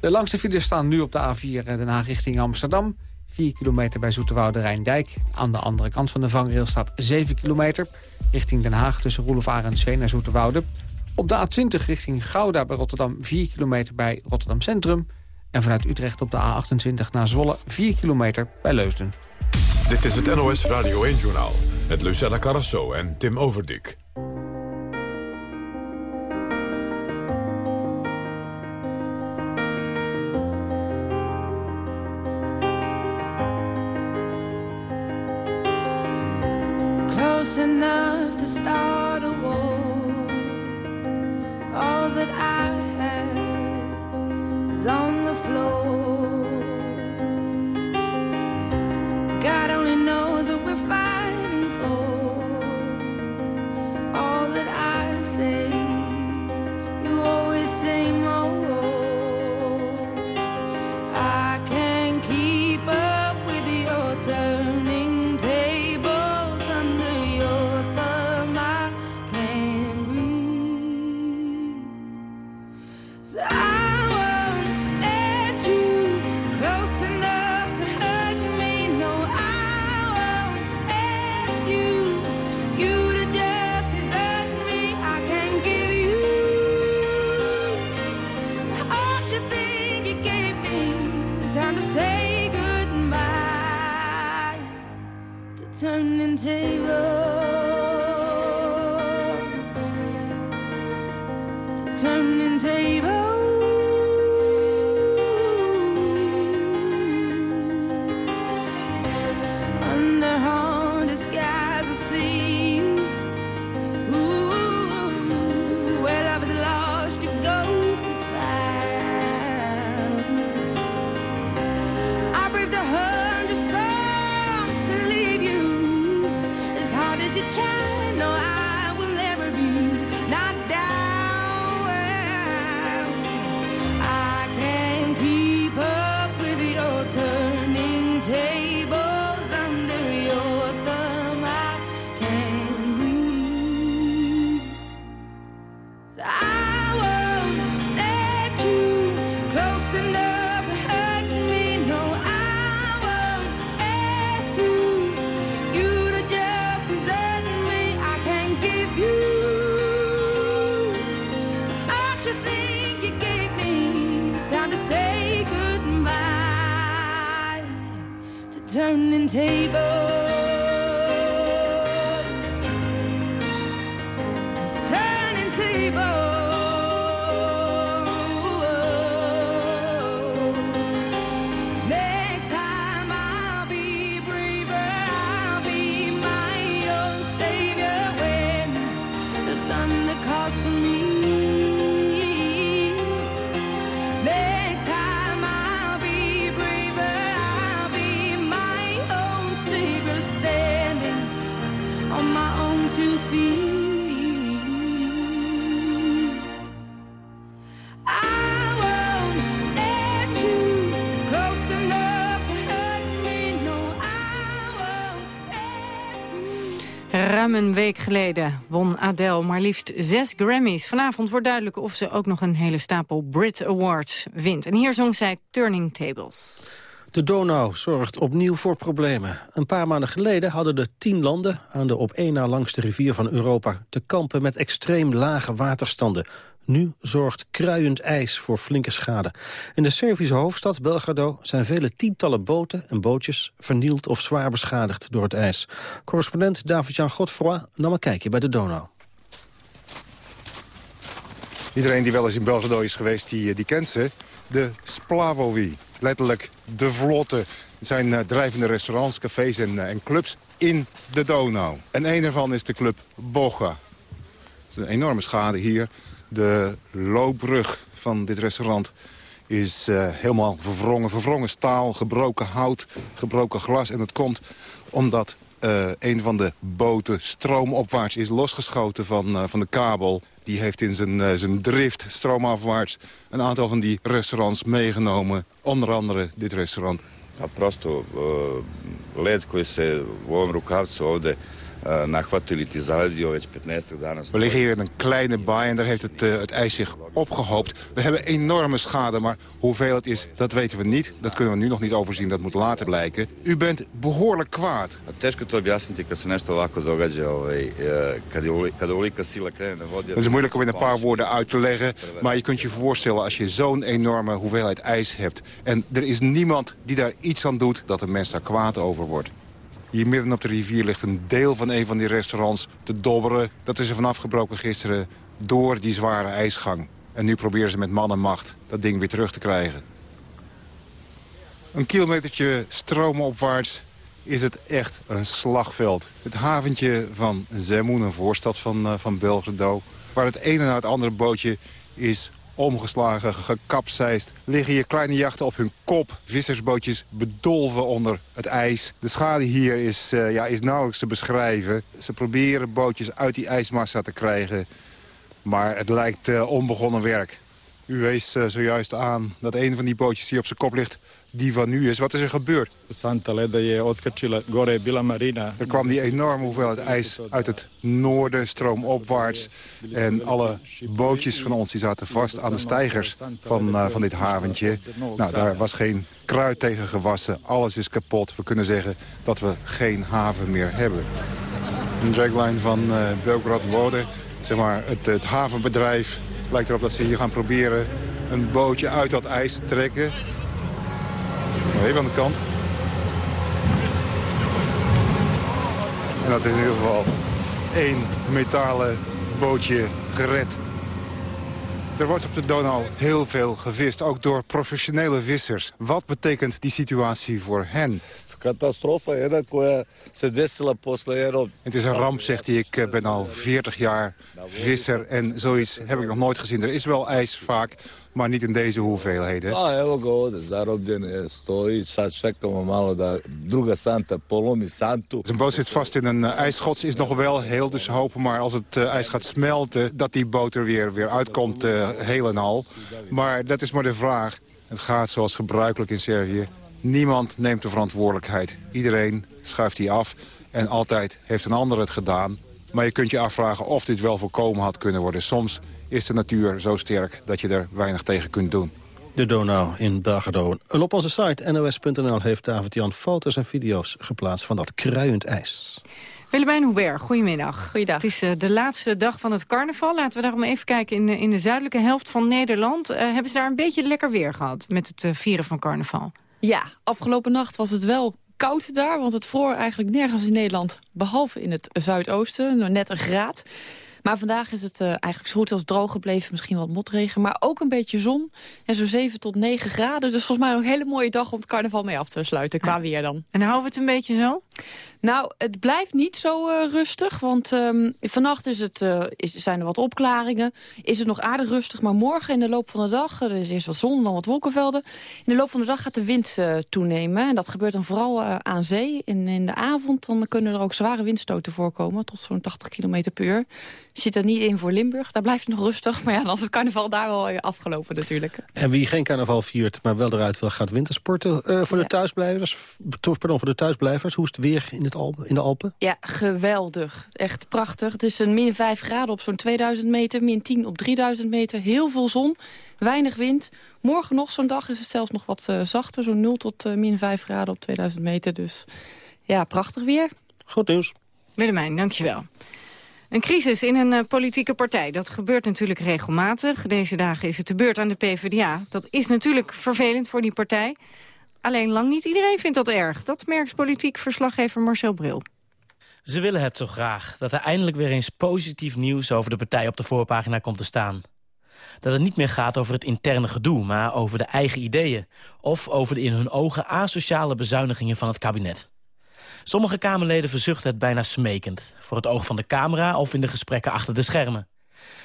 De langste files staan nu op de A4 Den Haag richting Amsterdam. 4 kilometer bij Zoeterwoude Rijndijk. Aan de andere kant van de vangrail staat 7 kilometer. Richting Den Haag tussen Roelof en Zoeterwoude. Op de A20 richting Gouda bij Rotterdam 4 kilometer bij Rotterdam Centrum. En vanuit Utrecht op de A28 naar Zwolle 4 kilometer bij Leusden. Dit is het NOS Radio 1-journaal met Lucella Carrasso en Tim Overdik. Close enough to start a war All that I een week geleden won Adele maar liefst zes Grammys. Vanavond wordt duidelijk of ze ook nog een hele stapel Brit Awards wint. En hier zong zij Turning Tables. De Donau zorgt opnieuw voor problemen. Een paar maanden geleden hadden de tien landen aan de op één na langste rivier van Europa te kampen met extreem lage waterstanden. Nu zorgt kruiend ijs voor flinke schade. In de Servische hoofdstad Belgrado zijn vele tientallen boten en bootjes vernield of zwaar beschadigd door het ijs. Correspondent David-Jan Godfroy nam een kijkje bij de Donau. Iedereen die wel eens in Belgrado is geweest, die, die kent ze. De Splavovi, letterlijk de vlotte. Het zijn uh, drijvende restaurants, cafés en, uh, en, clubs in de Donau. En een daarvan is de club Boga. Het is een enorme schade hier. De loopbrug van dit restaurant is uh, helemaal verwrongen. Verwrongen staal, gebroken hout, gebroken glas. En dat komt omdat uh, een van de boten stroomopwaarts is losgeschoten van, uh, van de kabel. Die heeft in zijn, zijn drift stroomafwaarts een aantal van die restaurants meegenomen. Onder andere dit restaurant. A prosto led se nahvatili ti zaledio već 15 dana. We liggen hier in een kleine baai en daar heeft het, uh, het ijs zich opgehoopt. We hebben enorme schade, maar hoeveel het is, dat weten we niet. Dat kunnen we nu nog niet overzien, dat moet later blijken. U bent behoorlijk kwaad. Teško to objasniti kad se nešto ovako događa, ovaj, kad, je, kad ovolika sila krene na vodi. Het is moeilijk om in een paar woorden uit te leggen, maar je kunt je voorstellen als je zo'n enorme hoeveelheid ijs hebt. En er is niemand die daar iets aan doet dat een mens daar kwaad over wordt. Hier midden op de rivier ligt een deel van een van die restaurants te dobberen. Dat is er vanaf gebroken gisteren door die zware ijsgang. En nu proberen ze met man en macht dat ding weer terug te krijgen. Een kilometertje stroomopwaarts is het echt een slagveld. Het haventje van Zemun, een voorstad van, uh, van Belgrado... waar het ene na het andere bootje is omgeslagen, gekapseist. Liggen hier kleine jachten op hun kop. Vissersbootjes bedolven onder het ijs. De schade hier is, uh, ja, is nauwelijks te beschrijven. Ze proberen bootjes uit die ijsmassa te krijgen. Maar het lijkt uh, onbegonnen werk. U wees uh, zojuist aan dat een van die bootjes die op zijn kop ligt die van nu is. Wat is er gebeurd? Santa Leda je otkačila gore bila marina. Er kwam die enorme hoeveelheid ijs uit het noorden, stroomopwaarts. En alle bootjes van ons die zaten vast aan de stijgers van, uh, van dit haventje. Nou, daar was geen kruid tegen gewassen. Alles is kapot. We kunnen zeggen dat we geen haven meer hebben. Een dragline van uh, Belgrad Wode, zeg maar het, het havenbedrijf... lijkt erop dat ze hier gaan proberen een bootje uit dat ijs te trekken. Even aan de kant. En dat is in ieder geval één metalen bootje gered. Er wordt op de Donau heel veel gevist, ook door professionele vissers. Wat betekent die situatie voor hen? Jedna koja se desila posle jednog... Het is een ramp, zegt hij. Ik eh, ben al 40 jaar visser en zoiets heb ik nog nooit gezien. Er is wel ijs vaak, maar niet in deze hoeveelheden. A evo ga ovde, zarobljen je, stoji. Sad čekamo malo da druga Santa polomi Santu. Zijn boot zit vast in een uh, ijsschots, is nog wel heel. Dus hopen maar als het uh, ijs gaat smelten... dat die boot er weer, weer uitkomt, uh, heel en al. Maar dat is maar de vraag. Het gaat zoals gebruikelijk in Servië. Niemand neemt de verantwoordelijkheid. Iedereen schuift die af en altijd heeft een ander het gedaan. Maar je kunt je afvragen of dit wel voorkomen had kunnen worden. Soms is de natuur zo sterk dat je er weinig tegen kunt doen. De Donau in Belgrado. En op onze site nos.nl heeft David-Jan foto's en video's geplaatst van dat kruiend ijs. Willemijn Hubert, goedemiddag. Goeiedag. Het is uh, de laatste dag van het carnaval. Laten we daarom even kijken in de, in de zuidelijke helft van Nederland. Uh, hebben ze daar een beetje lekker weer gehad met het uh, vieren van carnaval? Ja, afgelopen nacht was het wel koud daar, want het vroor eigenlijk nergens in Nederland... behalve in het zuidoosten, net een graad. Maar vandaag is het uh, eigenlijk zo goed als droog gebleven. Misschien wat motregen, maar ook een beetje zon. En zo'n 7 tot 9 graden. Dus volgens mij nog een hele mooie dag om het carnaval mee af te sluiten. Qua weer dan. En houden we het een beetje zo? Nou, het blijft niet zo uh, rustig. Want um, vannacht is het, uh, is, zijn er wat opklaringen. Is het nog aardig rustig. Maar morgen in de loop van de dag... er is eerst wat zon, dan wat wolkenvelden. In de loop van de dag gaat de wind uh, toenemen. En dat gebeurt dan vooral aan zee. En in de avond dan kunnen er ook zware windstoten voorkomen. Tot zo'n 80 km per uur. Zit er niet in voor Limburg. Daar blijft het nog rustig. Maar ja, dan is het carnaval daar wel afgelopen natuurlijk. En wie geen carnaval viert, maar wel eruit wil, gaat wintersporten. voor, ja. de thuisblijvers, pardon, voor de thuisblijvers, hoe is het weer? in, het Alpen, in de Alpen? Ja, geweldig. Echt prachtig. Het is een min 5 graden op zo'n 2000 meter, min 10 op 3000 meter. Heel veel zon, weinig wind. Morgen nog zo'n dag is het zelfs nog wat uh, zachter. Zo'n 0 tot uh, min 5 graden op 2000 meter. Dus ja, prachtig weer. Goed nieuws. Willemijn, dankjewel. Een crisis in een uh, politieke partij, dat gebeurt natuurlijk regelmatig. Deze dagen is het de beurt aan de PvdA. Dat is natuurlijk vervelend voor die partij. Alleen lang niet iedereen vindt dat erg. Dat merkt politiek verslaggever Marcel Bril. Ze willen het zo graag, dat er eindelijk weer eens positief nieuws over de partij op de voorpagina komt te staan. Dat het niet meer gaat over het interne gedoe, maar over de eigen ideeën. Of over de in hun ogen asociale bezuinigingen van het kabinet. Sommige Kamerleden verzuchten het bijna smekend. Voor het oog van de camera of in de gesprekken achter de schermen.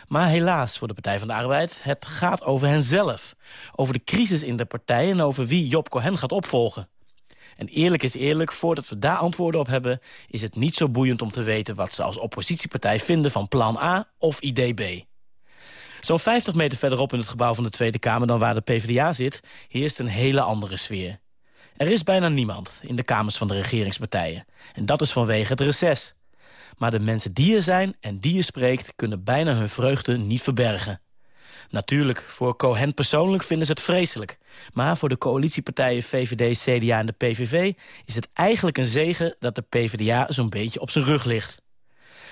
Maar helaas voor de Partij van de Arbeid, het gaat over henzelf. Over de crisis in de partij en over wie Job Cohen gaat opvolgen. En eerlijk is eerlijk, voordat we daar antwoorden op hebben... is het niet zo boeiend om te weten wat ze als oppositiepartij vinden van plan A of idee B. Zo'n 50 meter verderop in het gebouw van de Tweede Kamer dan waar de PvdA zit... heerst een hele andere sfeer. Er is bijna niemand in de kamers van de regeringspartijen. En dat is vanwege het reces. Maar de mensen die er zijn en die je spreekt... kunnen bijna hun vreugde niet verbergen. Natuurlijk, voor Cohen persoonlijk vinden ze het vreselijk. Maar voor de coalitiepartijen VVD, CDA en de PVV... is het eigenlijk een zegen dat de PvdA zo'n beetje op zijn rug ligt.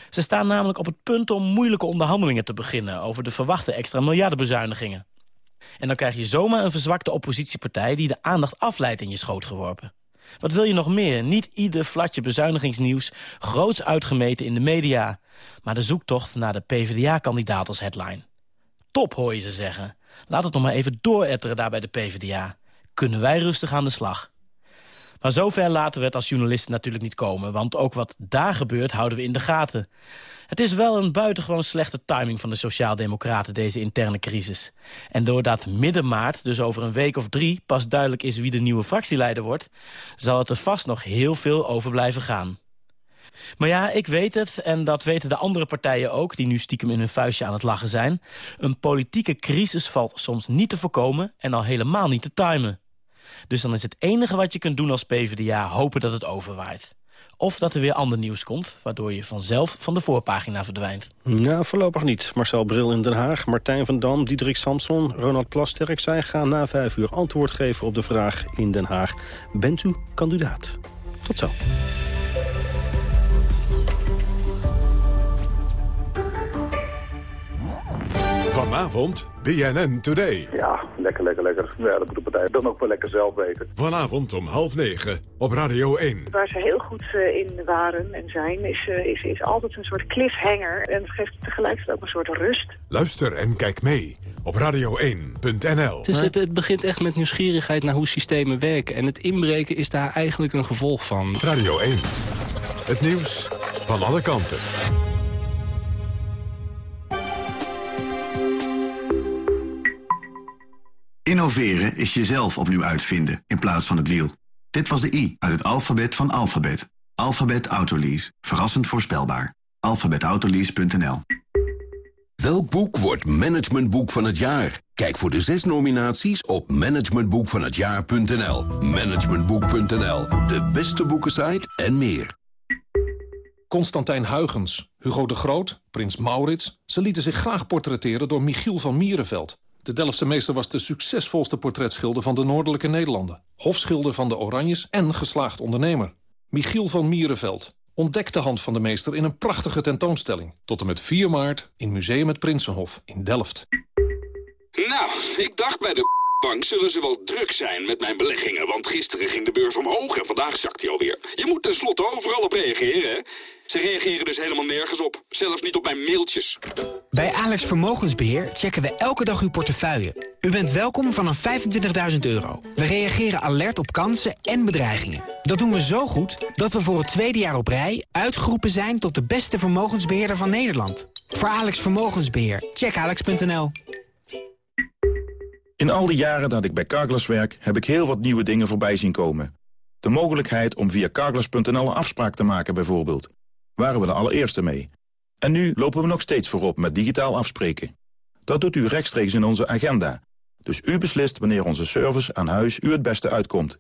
Ze staan namelijk op het punt om moeilijke onderhandelingen te beginnen... over de verwachte extra miljardenbezuinigingen. En dan krijg je zomaar een verzwakte oppositiepartij... die de aandacht afleidt in je schoot geworpen. Wat wil je nog meer? Niet ieder flatje bezuinigingsnieuws... groots uitgemeten in de media. Maar de zoektocht naar de PvdA-kandidaat als headline. Top, hoor je ze zeggen. Laat het nog maar even dooretteren daar bij de PvdA. Kunnen wij rustig aan de slag. Maar zover laten we het als journalisten natuurlijk niet komen... want ook wat daar gebeurt houden we in de gaten. Het is wel een buitengewoon slechte timing van de Sociaaldemocraten... deze interne crisis. En doordat midden maart, dus over een week of drie... pas duidelijk is wie de nieuwe fractieleider wordt... zal het er vast nog heel veel over blijven gaan. Maar ja, ik weet het, en dat weten de andere partijen ook... die nu stiekem in hun vuistje aan het lachen zijn. Een politieke crisis valt soms niet te voorkomen... en al helemaal niet te timen. Dus dan is het enige wat je kunt doen als PvdA hopen dat het overwaait. Of dat er weer ander nieuws komt, waardoor je vanzelf van de voorpagina verdwijnt. Nou, voorlopig niet. Marcel Bril in Den Haag, Martijn van Dam, Diederik Samson, Ronald Plasterk. Zij gaan na vijf uur antwoord geven op de vraag in Den Haag. Bent u kandidaat? Tot zo. Vanavond BNN Today. Ja, lekker, lekker, lekker. Ja, dat moet de partij dan ook wel lekker zelf weten. Vanavond om half negen op Radio 1. Waar ze heel goed uh, in waren en zijn, is, uh, is, is altijd een soort cliffhanger. En het geeft tegelijkertijd ook een soort rust. Luister en kijk mee op radio1.nl. Het, het, het begint echt met nieuwsgierigheid naar hoe systemen werken. En het inbreken is daar eigenlijk een gevolg van. Radio 1. Het nieuws van alle kanten. Innoveren is jezelf opnieuw uitvinden in plaats van het wiel. Dit was de I uit het alfabet van alfabet. Alphabet Autolease. Verrassend voorspelbaar. alphabetautolease.nl Welk boek wordt managementboek van het jaar? Kijk voor de zes nominaties op managementboekvanhetjaar.nl. Managementboek.nl, de beste boekensite en meer. Constantijn Huygens, Hugo de Groot, Prins Maurits... ze lieten zich graag portretteren door Michiel van Mierenveld... De Delftse meester was de succesvolste portretschilder van de Noordelijke Nederlanden. Hofschilder van de Oranjes en geslaagd ondernemer. Michiel van Mierenveld ontdekt de hand van de meester in een prachtige tentoonstelling. Tot en met 4 maart in Museum het Prinsenhof in Delft. Nou, ik dacht bij de bank zullen ze wel druk zijn met mijn beleggingen... want gisteren ging de beurs omhoog en vandaag zakt hij alweer. Je moet tenslotte overal op reageren, hè? Ze reageren dus helemaal nergens op. Zelfs niet op mijn mailtjes. Bij Alex Vermogensbeheer checken we elke dag uw portefeuille. U bent welkom vanaf 25.000 euro. We reageren alert op kansen en bedreigingen. Dat doen we zo goed dat we voor het tweede jaar op rij... uitgeroepen zijn tot de beste vermogensbeheerder van Nederland. Voor Alex Vermogensbeheer, check alex.nl. In al die jaren dat ik bij Carglass werk, heb ik heel wat nieuwe dingen voorbij zien komen. De mogelijkheid om via Carglass.nl een afspraak te maken bijvoorbeeld waren we de allereerste mee. En nu lopen we nog steeds voorop met digitaal afspreken. Dat doet u rechtstreeks in onze agenda. Dus u beslist wanneer onze service aan huis u het beste uitkomt.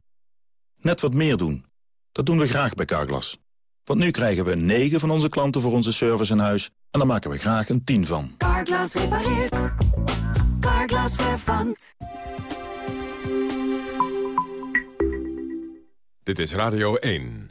Net wat meer doen. Dat doen we graag bij Carglass. Want nu krijgen we 9 van onze klanten voor onze service aan huis... en daar maken we graag een 10 van. Carglass repareert. Carglass vervangt. Dit is Radio 1.